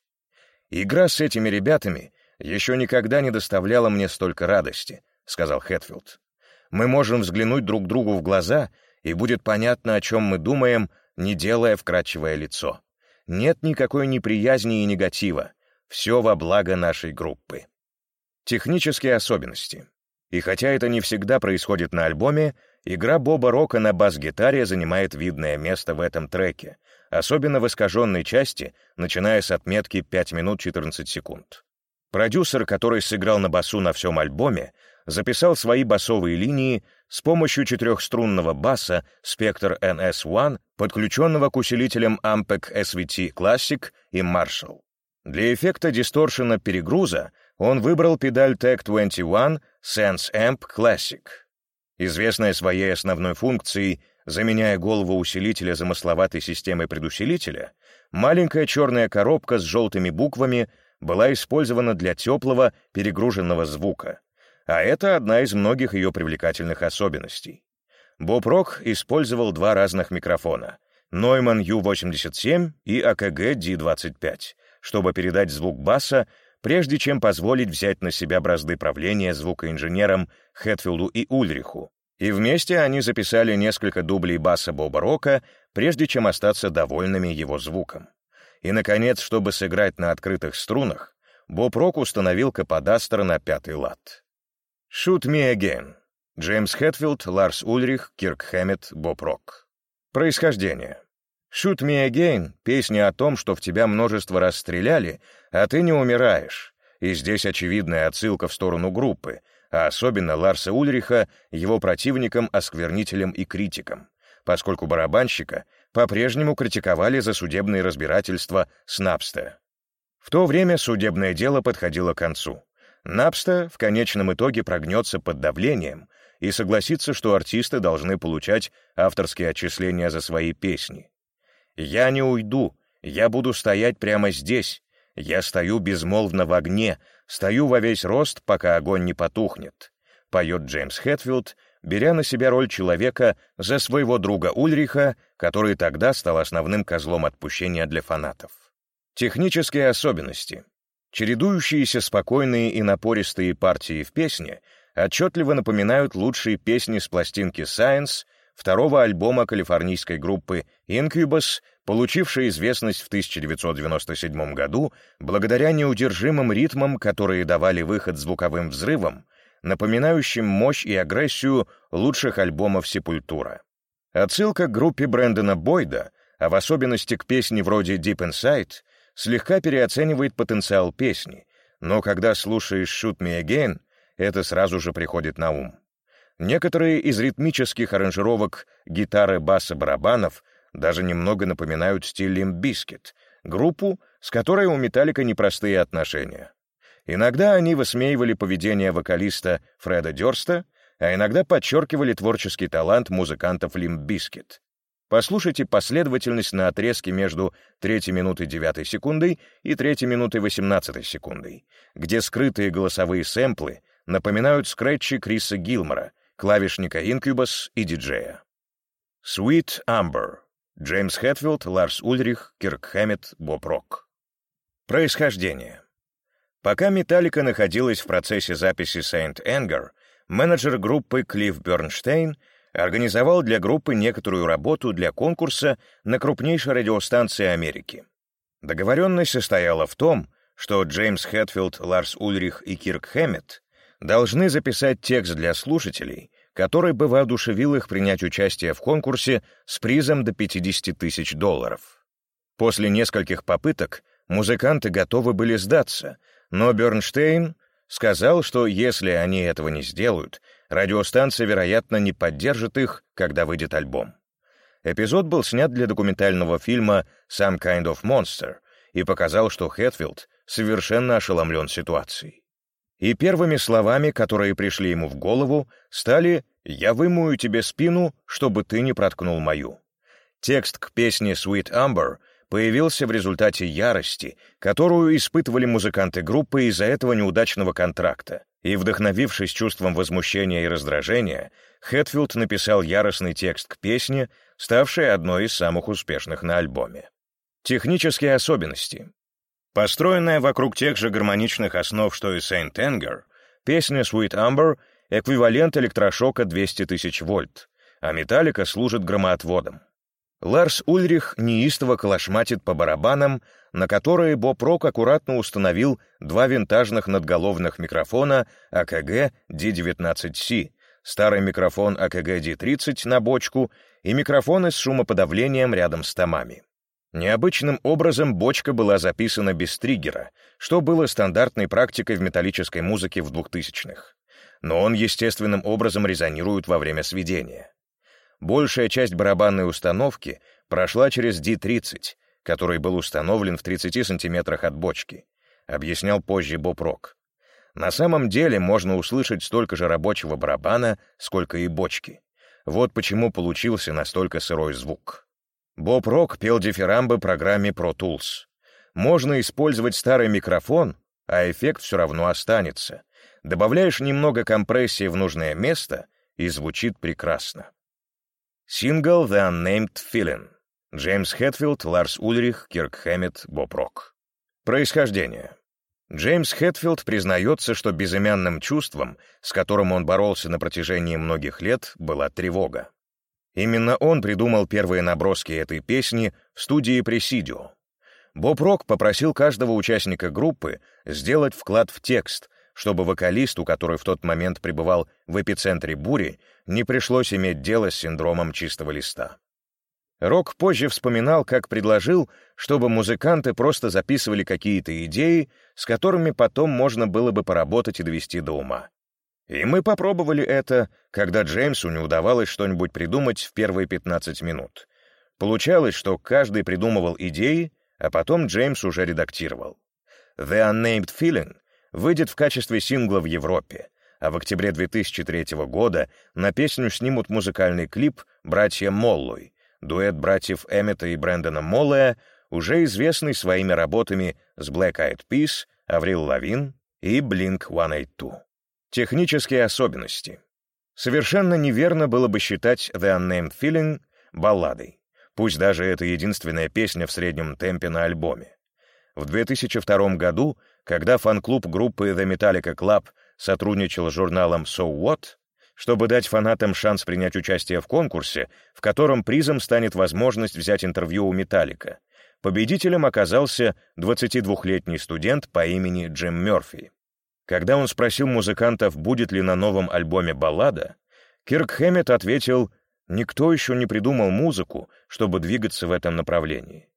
«Игра с этими ребятами еще никогда не доставляла мне столько радости», — сказал Хэтфилд. «Мы можем взглянуть друг другу в глаза, и будет понятно, о чем мы думаем, не делая вкрадчивое лицо. Нет никакой неприязни и негатива. Все во благо нашей группы». Технические особенности. И хотя это не всегда происходит на альбоме, игра Боба Рока на бас-гитаре занимает видное место в этом треке, особенно в искаженной части, начиная с отметки 5 минут 14 секунд. Продюсер, который сыграл на басу на всем альбоме, записал свои басовые линии с помощью четырехструнного баса Spectre NS1, подключенного к усилителям Ampeg SVT Classic и Marshall. Для эффекта дисторшена перегруза он выбрал педаль TEC-21 Sense Amp Classic. Известная своей основной функцией Заменяя голову усилителя замысловатой системой предусилителя, маленькая черная коробка с желтыми буквами была использована для теплого перегруженного звука, а это одна из многих ее привлекательных особенностей. Боб Рок использовал два разных микрофона — Neumann U87 и AKG D25, чтобы передать звук баса, прежде чем позволить взять на себя бразды правления звукоинженерам Хэтфилду и Ульриху, и вместе они записали несколько дублей баса Боба Рока, прежде чем остаться довольными его звуком. И, наконец, чтобы сыграть на открытых струнах, Боб Рок установил каподастер на пятый лад. «Shoot me again» — Джеймс Хэтфилд, Ларс Ульрих, Кирк Хэммет, Боб Рок. Происхождение. «Shoot me again» — песня о том, что в тебя множество раз стреляли, а ты не умираешь. и здесь очевидная отсылка в сторону группы, а особенно Ларса Ульриха, его противникам, осквернителям и критикам, поскольку барабанщика по-прежнему критиковали за судебные разбирательства с Напста. В то время судебное дело подходило к концу. Напста в конечном итоге прогнется под давлением и согласится, что артисты должны получать авторские отчисления за свои песни. «Я не уйду, я буду стоять прямо здесь. Я стою безмолвно в огне, стою во весь рост, пока огонь не потухнет», — поет Джеймс Хэтфилд, беря на себя роль человека за своего друга Ульриха, который тогда стал основным козлом отпущения для фанатов. Технические особенности. Чередующиеся спокойные и напористые партии в песне отчетливо напоминают лучшие песни с пластинки Science второго альбома калифорнийской группы Incubus, получившей известность в 1997 году благодаря неудержимым ритмам, которые давали выход звуковым взрывам, напоминающим мощь и агрессию лучших альбомов Сепультура. Отсылка к группе Брэндона Бойда, а в особенности к песне вроде Deep Inside, слегка переоценивает потенциал песни, но когда слушаешь Shoot Me Again, это сразу же приходит на ум. Некоторые из ритмических аранжировок гитары, баса, барабанов даже немного напоминают стиль Bizkit, группу, с которой у Металлика непростые отношения. Иногда они высмеивали поведение вокалиста Фреда Дёрста, а иногда подчеркивали творческий талант музыкантов Limp Bizkit. Послушайте последовательность на отрезке между 3 минутой 9 секундой и 3 минутой 18 секундой, где скрытые голосовые сэмплы напоминают скретчи Криса Гилмора, клавишника Incubus и диджея. Sweet Amber. Джеймс Хэтфилд, Ларс Ульрих, Кирк Хэммет, Боб Рок. Происхождение. Пока «Металлика» находилась в процессе записи «Saint Anger», менеджер группы Клифф Бернштейн организовал для группы некоторую работу для конкурса на крупнейшей радиостанции Америки. Договоренность состояла в том, что Джеймс Хэтфилд, Ларс Ульрих и Кирк Хэммет должны записать текст для слушателей, который бы воодушевил их принять участие в конкурсе с призом до 50 тысяч долларов. После нескольких попыток музыканты готовы были сдаться, но Бернштейн сказал, что если они этого не сделают, радиостанция, вероятно, не поддержит их, когда выйдет альбом. Эпизод был снят для документального фильма «Some Kind of Monster» и показал, что Хэтфилд совершенно ошеломлен ситуацией. И первыми словами, которые пришли ему в голову, стали «Я вымою тебе спину, чтобы ты не проткнул мою». Текст к песне «Sweet Amber» появился в результате ярости, которую испытывали музыканты группы из-за этого неудачного контракта, и, вдохновившись чувством возмущения и раздражения, Хэтфилд написал яростный текст к песне, ставшей одной из самых успешных на альбоме. Технические особенности. Построенная вокруг тех же гармоничных основ, что и Saint Anger, песня Sweet Amber — эквивалент электрошока 200 тысяч вольт, а металлика служит громоотводом. Ларс Ульрих неистово колошматит по барабанам, на которые Боб Рок аккуратно установил два винтажных надголовных микрофона АКГ D19C, старый микрофон АКГ D30 на бочку и микрофоны с шумоподавлением рядом с томами. Необычным образом бочка была записана без триггера, что было стандартной практикой в металлической музыке в 2000-х. Но он естественным образом резонирует во время сведения. Большая часть барабанной установки прошла через D30, который был установлен в 30 сантиметрах от бочки, объяснял позже Боб Рок. На самом деле можно услышать столько же рабочего барабана, сколько и бочки. Вот почему получился настолько сырой звук. Боб Рок пел дифирамбы программе Pro Tools. Можно использовать старый микрофон, а эффект все равно останется. Добавляешь немного компрессии в нужное место, и звучит прекрасно. Сингл «The Unnamed Feeling». Джеймс Хэтфилд, Ларс Ульрих, Кирк Хэммет, Боб Рок. Происхождение. Джеймс Хэтфилд признается, что безымянным чувством, с которым он боролся на протяжении многих лет, была тревога. Именно он придумал первые наброски этой песни в студии Пресидио. Боб Рок попросил каждого участника группы сделать вклад в текст, чтобы вокалисту, который в тот момент пребывал в эпицентре бури, не пришлось иметь дело с синдромом чистого листа. Рок позже вспоминал, как предложил, чтобы музыканты просто записывали какие-то идеи, с которыми потом можно было бы поработать и довести до ума. И мы попробовали это, когда Джеймсу не удавалось что-нибудь придумать в первые 15 минут. Получалось, что каждый придумывал идеи, а потом Джеймс уже редактировал. «The Unnamed Feeling» выйдет в качестве сингла в Европе, а в октябре 2003 года на песню снимут музыкальный клип «Братья Моллой», дуэт братьев Эммета и Брэндона Моллоя, уже известный своими работами с Black Eyed Peas, Аврил Лавин и Blink-182. Технические особенности. Совершенно неверно было бы считать The Unnamed Feeling балладой, пусть даже это единственная песня в среднем темпе на альбоме. В 2002 году, когда фан-клуб группы The Metallica Club сотрудничал с журналом So What, чтобы дать фанатам шанс принять участие в конкурсе, в котором призом станет возможность взять интервью у Металлика. Победителем оказался 22-летний студент по имени Джим Мёрфи. Когда он спросил музыкантов, будет ли на новом альбоме баллада, Кирк Хэммет ответил, никто еще не придумал музыку, чтобы двигаться в этом направлении.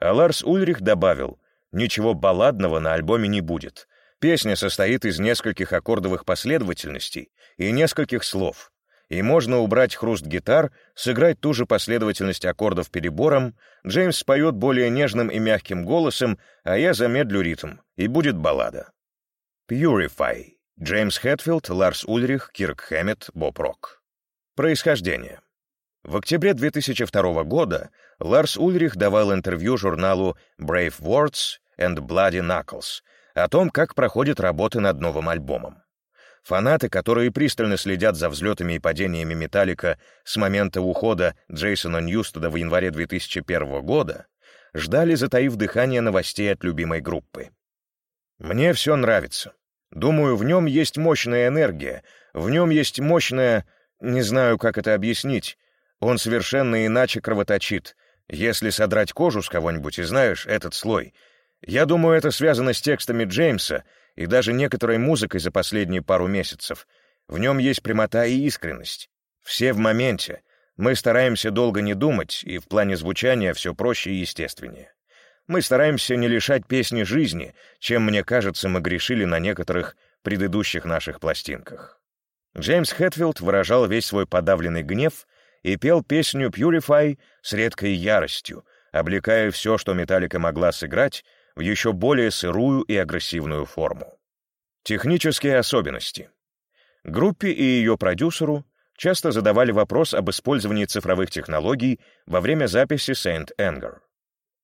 А Ларс Ульрих добавил, ничего балладного на альбоме не будет, Песня состоит из нескольких аккордовых последовательностей и нескольких слов, и можно убрать хруст гитар, сыграть ту же последовательность аккордов перебором, Джеймс споет более нежным и мягким голосом, а я замедлю ритм, и будет баллада. Purify. Джеймс Хэтфилд, Ларс Ульрих, Кирк Хэммет, Боб Рок. Происхождение. В октябре 2002 года Ларс Ульрих давал интервью журналу Brave Words and Bloody Knuckles, о том, как проходят работы над новым альбомом. Фанаты, которые пристально следят за взлетами и падениями «Metallica» с момента ухода Джейсона Ньюстеда в январе 2001 года, ждали, затаив дыхание новостей от любимой группы. «Мне все нравится. Думаю, в нем есть мощная энергия, в нем есть мощная... Не знаю, как это объяснить. Он совершенно иначе кровоточит. Если содрать кожу с кого-нибудь, и знаешь, этот слой — я думаю, это связано с текстами Джеймса и даже некоторой музыкой за последние пару месяцев. В нем есть прямота и искренность. Все в моменте. Мы стараемся долго не думать, и в плане звучания все проще и естественнее. Мы стараемся не лишать песни жизни, чем, мне кажется, мы грешили на некоторых предыдущих наших пластинках. Джеймс Хэтфилд выражал весь свой подавленный гнев и пел песню «Purify» с редкой яростью, облекая все, что Металлика могла сыграть, в еще более сырую и агрессивную форму. Технические особенности. Группе и ее продюсеру часто задавали вопрос об использовании цифровых технологий во время записи Saint Anger.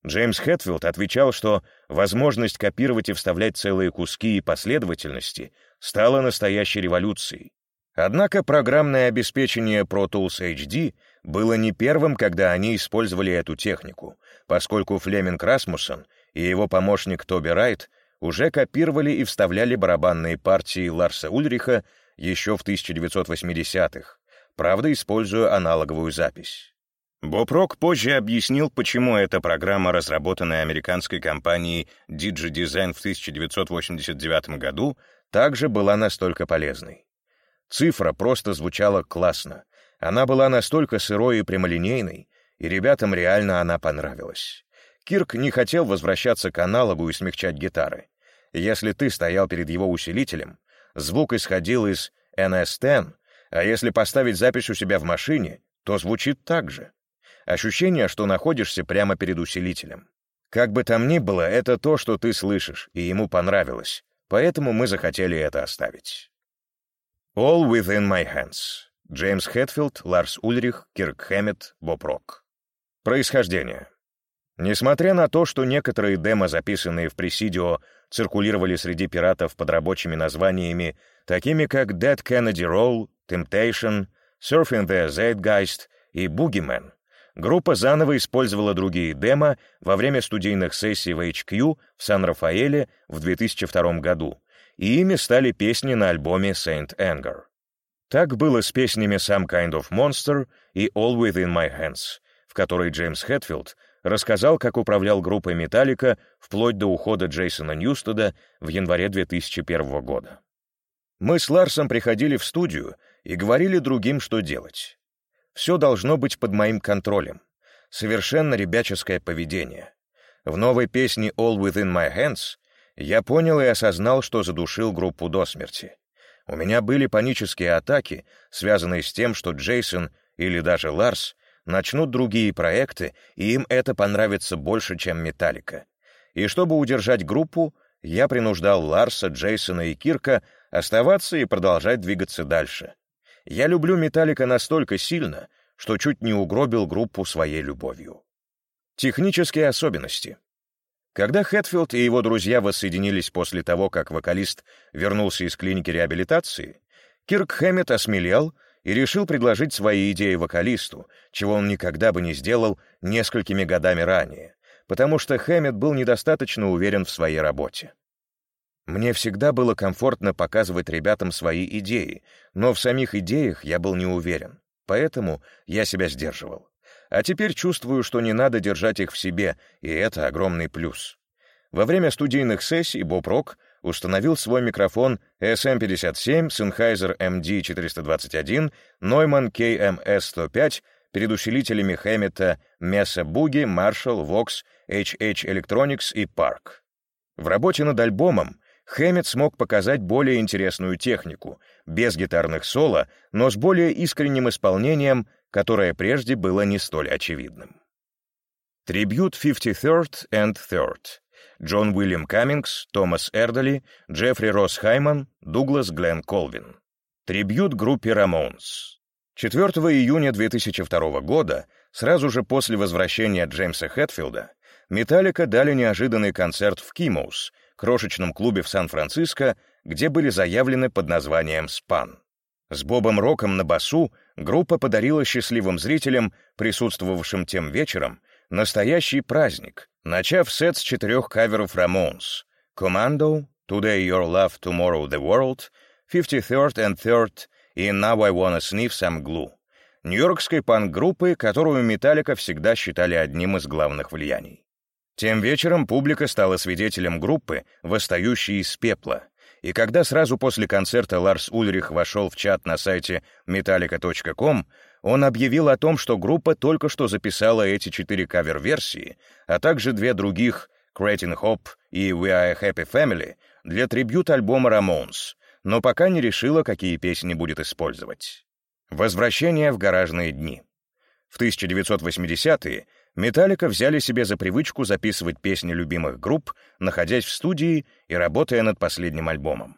Джеймс Хэтфилд отвечал, что возможность копировать и вставлять целые куски и последовательности стала настоящей революцией. Однако программное обеспечение Pro Tools HD было не первым, когда они использовали эту технику, поскольку Флеминг Расмуссен и его помощник Тоби Райт уже копировали и вставляли барабанные партии Ларса Ульриха еще в 1980-х, правда, используя аналоговую запись. Боб Рок позже объяснил, почему эта программа, разработанная американской компанией DigiDesign в 1989 году, также была настолько полезной. Цифра просто звучала классно. Она была настолько сырой и прямолинейной, и ребятам реально она понравилась. Кирк не хотел возвращаться к аналогу и смягчать гитары. Если ты стоял перед его усилителем, звук исходил из NS-10, а если поставить запись у себя в машине, то звучит так же. Ощущение, что находишься прямо перед усилителем. Как бы там ни было, это то, что ты слышишь, и ему понравилось, поэтому мы захотели это оставить. All Within My Hands. Джеймс Хэтфилд, Ларс Ульрих, Кирк Хэммет, Боб Рок. Происхождение. Несмотря на то, что некоторые демо, записанные в Пресидио, циркулировали среди пиратов под рабочими названиями, такими как Dead Kennedy Roll, Temptation, Surfing the Zeitgeist и Boogeyman, группа заново использовала другие демо во время студийных сессий в HQ в Сан-Рафаэле в 2002 году, и ими стали песни на альбоме Saint Anger. Так было с песнями Some Kind of Monster и All Within My Hands, в которой Джеймс Хэтфилд рассказал, как управлял группой «Металлика» вплоть до ухода Джейсона Ньюстеда в январе 2001 года. Мы с Ларсом приходили в студию и говорили другим, что делать. Все должно быть под моим контролем. совершенно ребяческое поведение. В новой песне «All Within My Hands» я понял и осознал, что задушил группу до смерти. У меня были панические атаки, связанные с тем, что Джейсон или даже Ларс начнут другие проекты, и им это понравится больше, чем «Металлика». И чтобы удержать группу, я принуждал Ларса, Джейсона и Кирка оставаться и продолжать двигаться дальше. Я люблю «Металлика» настолько сильно, что чуть не угробил группу своей любовью. Технические особенности. Когда Хэтфилд и его друзья воссоединились после того, как вокалист вернулся из клиники реабилитации, Кирк Хэммет осмелел и решил предложить свои идеи вокалисту, чего он никогда бы не сделал несколькими годами ранее, потому что Хэммет был недостаточно уверен в своей работе. Мне всегда было комфортно показывать ребятам свои идеи, но в самих идеях я был не уверен, поэтому я себя сдерживал. А теперь чувствую, что не надо держать их в себе, и это огромный плюс. Во время студийных сессий Боб Рок установил свой микрофон SM57, Sennheiser MD421, Neumann KMS-105 перед усилителями Хэммета Mesa Boogie, Marshall, Vox, HH Electronics и Park. В работе над альбомом Хэммет смог показать более интересную технику, без гитарных соло, но с более искренним исполнением, которое прежде было не столь очевидным. Трибют 53rd and 3rd. Джон Уильям Каммингс, Томас Эрдоли, Джеффри Росс Хайман, Дуглас Глен Колвин. Трибют группе Рамоунс. 4 июня 2002 года, сразу же после возвращения Джеймса Хэтфилда, Металлика дали неожиданный концерт в Kimo's, крошечном клубе в Сан-Франциско, где были заявлены под названием «Spun». С Бобом Роком на басу группа подарила счастливым зрителям, присутствовавшим тем вечером, настоящий праздник, начав сет с четырех каверов Ramones «Commando», «Today Your Love, Tomorrow the World», «53rd and 3rd» и «Now I Wanna Sniff Some Glue» нью-йоркской панк-группы, которую Металлика всегда считали одним из главных влияний. Тем вечером публика стала свидетелем группы, восстающей из пепла, и когда сразу после концерта Ларс Ульрих вошел в чат на сайте metallica.com, он объявил о том, что группа только что записала эти четыре кавер-версии, а также две других «Creating Hope» и «We Are a Happy Family» для трибют-альбома Ramones, но пока не решила, какие песни будет использовать. Возвращение в гаражные дни. В 1980-е Металлика взяли себе за привычку записывать песни любимых групп, находясь в студии и работая над последним альбомом.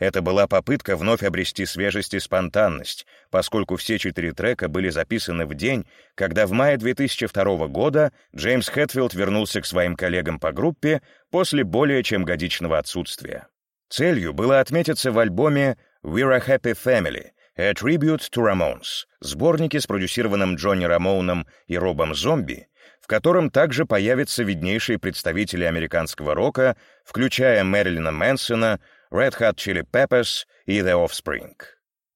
Это была попытка вновь обрести свежесть и спонтанность, поскольку все четыре трека были записаны в день, когда в мае 2002 года Джеймс Хэтфилд вернулся к своим коллегам по группе после более чем годичного отсутствия. Целью было отметиться в альбоме «We're a Happy Family», A Tribute to Ramones, сборнике, спродюсированном Джонни Рамоуном и Робом Зомби, в котором также появятся виднейшие представители американского рока, включая Мэрилина Мэнсона, Red Hot Chili Peppers и The Offspring.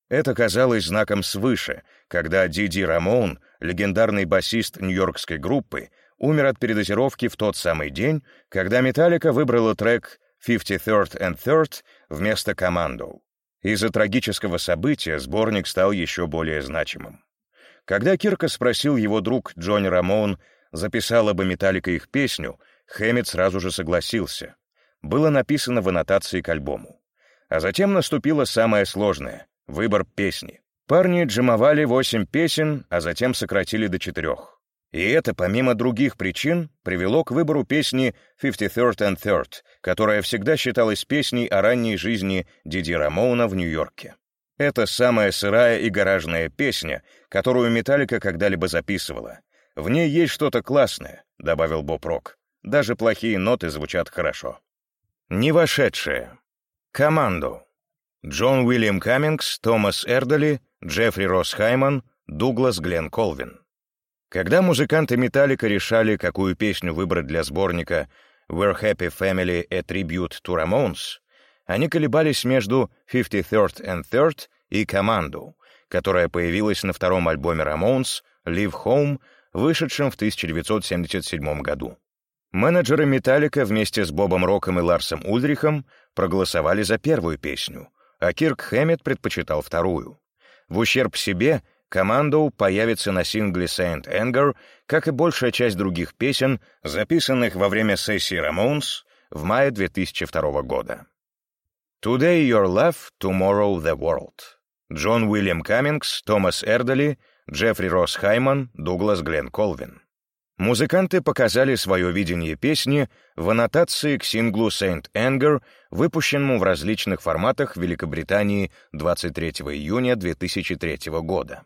Это казалось знаком свыше, когда Диди Рамоун, легендарный басист нью-йоркской группы, умер от передозировки в тот самый день, когда Металлика выбрала трек 53rd and 3rd вместо Commando. Из-за трагического события сборник стал еще более значимым. Когда Кирка спросил его друг Джонни Рамоун, записала бы Металлика их песню, Хэммит сразу же согласился. Было написано в аннотации к альбому. А затем наступило самое сложное — выбор песни. Парни джимовали восемь песен, а затем сократили до четырех. И это, помимо других причин, привело к выбору песни «53rd and 3rd», которая всегда считалась песней о ранней жизни Диди Рамоуна в Нью-Йорке. Это самая сырая и гаражная песня, которую Металлика когда-либо записывала. В ней есть что-то классное, — добавил Боб Рок. Даже плохие ноты звучат хорошо. Не вошедшие. Команду. Джон Уильям Каммингс, Томас Эрдоли, Джеффри Росс Хайман, Дуглас Глен Колвин. Когда музыканты Металлика решали, какую песню выбрать для сборника «We're Happy Family — A Tribute to Ramones», они колебались между «53rd and 3rd» и «Команду», которая появилась на втором альбоме Ramones «Live Home», вышедшем в 1977 году. Менеджеры «Металлика» вместе с Бобом Роком и Ларсом Ульрихом проголосовали за первую песню, а Кирк Хэммет предпочитал вторую. В ущерб себе Commando появится на сингле Saint Anger, как и большая часть других песен, записанных во время сессии Ramones в мае 2002 года. Today Your Love, Tomorrow the World. Джон Уильям Каммингс, Томас Эрдели, Джеффри Росс Хайман, Дуглас Глен Колвин. Музыканты показали свое видение песни в аннотации к синглу Saint Anger, выпущенному в различных форматах в Великобритании 23 июня 2003 года.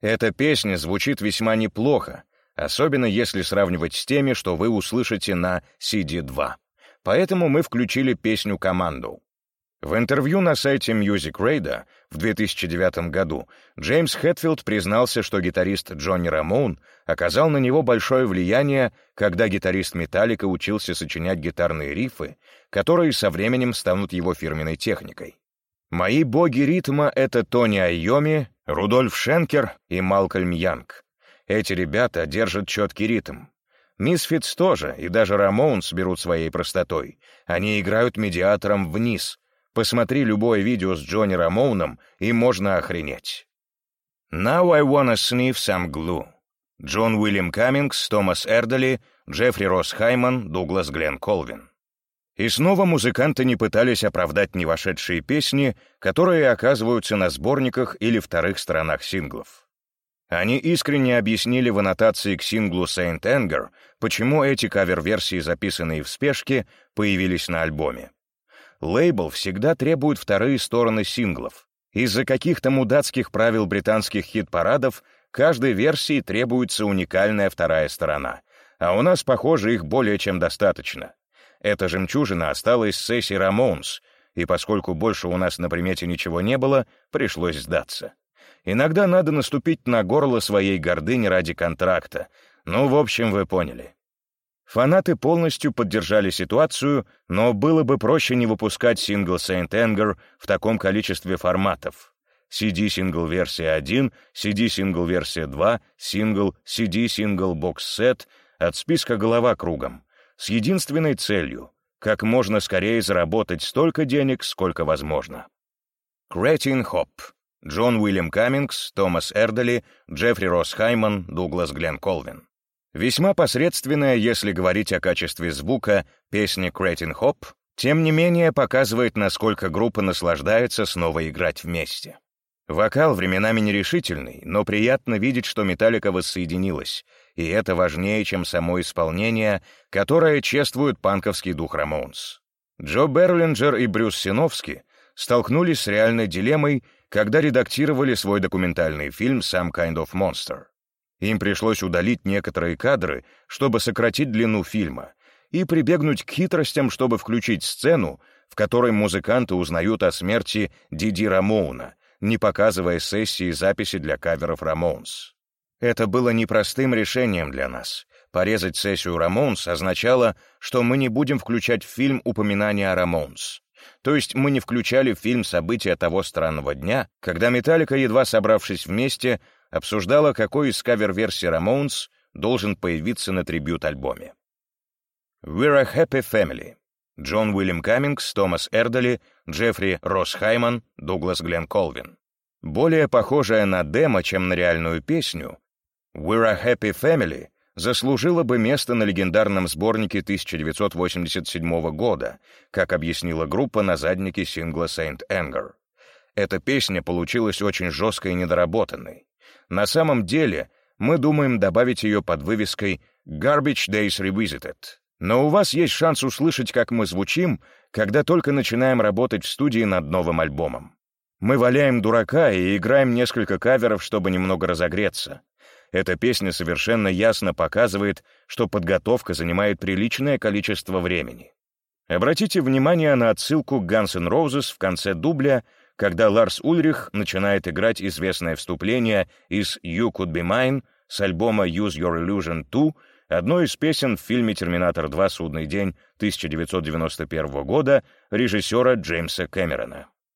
Эта песня звучит весьма неплохо, особенно если сравнивать с теми, что вы услышите на CD2. Поэтому мы включили песню «Команду». В интервью на сайте Music Radar в 2009 году Джеймс Хэтфилд признался, что гитарист Джонни Рамоун оказал на него большое влияние, когда гитарист Металлика учился сочинять гитарные рифы, которые со временем станут его фирменной техникой. Мои боги ритма — это Тони Айоми, Рудольф Шенкер и Малкольм Янг. Эти ребята держат четкий ритм. Misfits тоже, и даже Рамоунс берут своей простотой. Они играют медиатором вниз, Посмотри любое видео с Джонни Рамоуном, и можно охренеть. Now I wanna sniff some glue. Джон Уильям Каммингс, Томас Эрдели, Джеффри Росс Хайман, Дуглас Глен Колвин. И снова музыканты не пытались оправдать не вошедшие песни, которые оказываются на сборниках или вторых сторонах синглов. Они искренне объяснили в аннотации к синглу Saint Anger, почему эти кавер-версии, записанные в спешке, появились на альбоме. Лейбл всегда требует вторые стороны синглов. Из-за каких-то мудацких правил британских хит-парадов каждой версии требуется уникальная вторая сторона, а у нас, похоже, их более чем достаточно. Эта жемчужина осталась с сессии Рамоунс, и поскольку больше у нас на примете ничего не было, пришлось сдаться. Иногда надо наступить на горло своей гордыни ради контракта. Ну, в общем, вы поняли. Фанаты полностью поддержали ситуацию, но было бы проще не выпускать сингл Saint Anger в таком количестве форматов. CD-сингл-версия 1, CD-сингл-версия 2, сингл, CD-сингл-бокс-сет, от списка голова кругом, с единственной целью — как можно скорее заработать столько денег, сколько возможно. Cretin Hop. Джон Уильям Каммингс, Томас Эрдели, Джеффри Росс Хайман, Дуглас Глен Колвин. Весьма посредственная, если говорить о качестве звука, песня «Cretin Hop», тем не менее показывает, насколько группа наслаждается снова играть вместе. Вокал временами нерешительный, но приятно видеть, что Металлика воссоединилась, и это важнее, чем само исполнение, которое чествует панковский дух Рамоунс. Джо Берлинджер и Брюс Синовски столкнулись с реальной дилеммой, когда редактировали свой документальный фильм «Some Kind of Monster». Им пришлось удалить некоторые кадры, чтобы сократить длину фильма, и прибегнуть к хитростям, чтобы включить сцену, в которой музыканты узнают о смерти Диди Рамоуна, не показывая сессии записи для каверов Рамоунс. Это было непростым решением для нас. Порезать сессию Рамоунс означало, что мы не будем включать в фильм упоминания о Рамоунс. То есть мы не включали в фильм события того странного дня, когда Металлика, едва собравшись вместе, обсуждала, какой из кавер-версий Ramones должен появиться на трибют-альбоме. «We're a Happy Family» Джон Уильям Каммингс, Томас Эрдели, Джеффри Росс Хайман, Дуглас Глен Колвин. Более похожая на демо, чем на реальную песню, «We're a Happy Family» заслужила бы место на легендарном сборнике 1987 года, как объяснила группа на заднике сингла Saint Anger. Эта песня получилась очень жесткой и недоработанной. На самом деле, мы думаем добавить ее под вывеской «Garbage Days Revisited». Но у вас есть шанс услышать, как мы звучим, когда только начинаем работать в студии над новым альбомом. Мы валяем дурака и играем несколько каверов, чтобы немного разогреться. Эта песня совершенно ясно показывает, что подготовка занимает приличное количество времени. Обратите внимание на отсылку Guns N' Roses в конце дубля — когда Ларс Ульрих начинает играть известное вступление из «You Could Be Mine» с альбома «Use Your Illusion 2», одной из песен в фильме «Терминатор 2. Судный день» 1991 года режиссера Джеймса Кэмерона.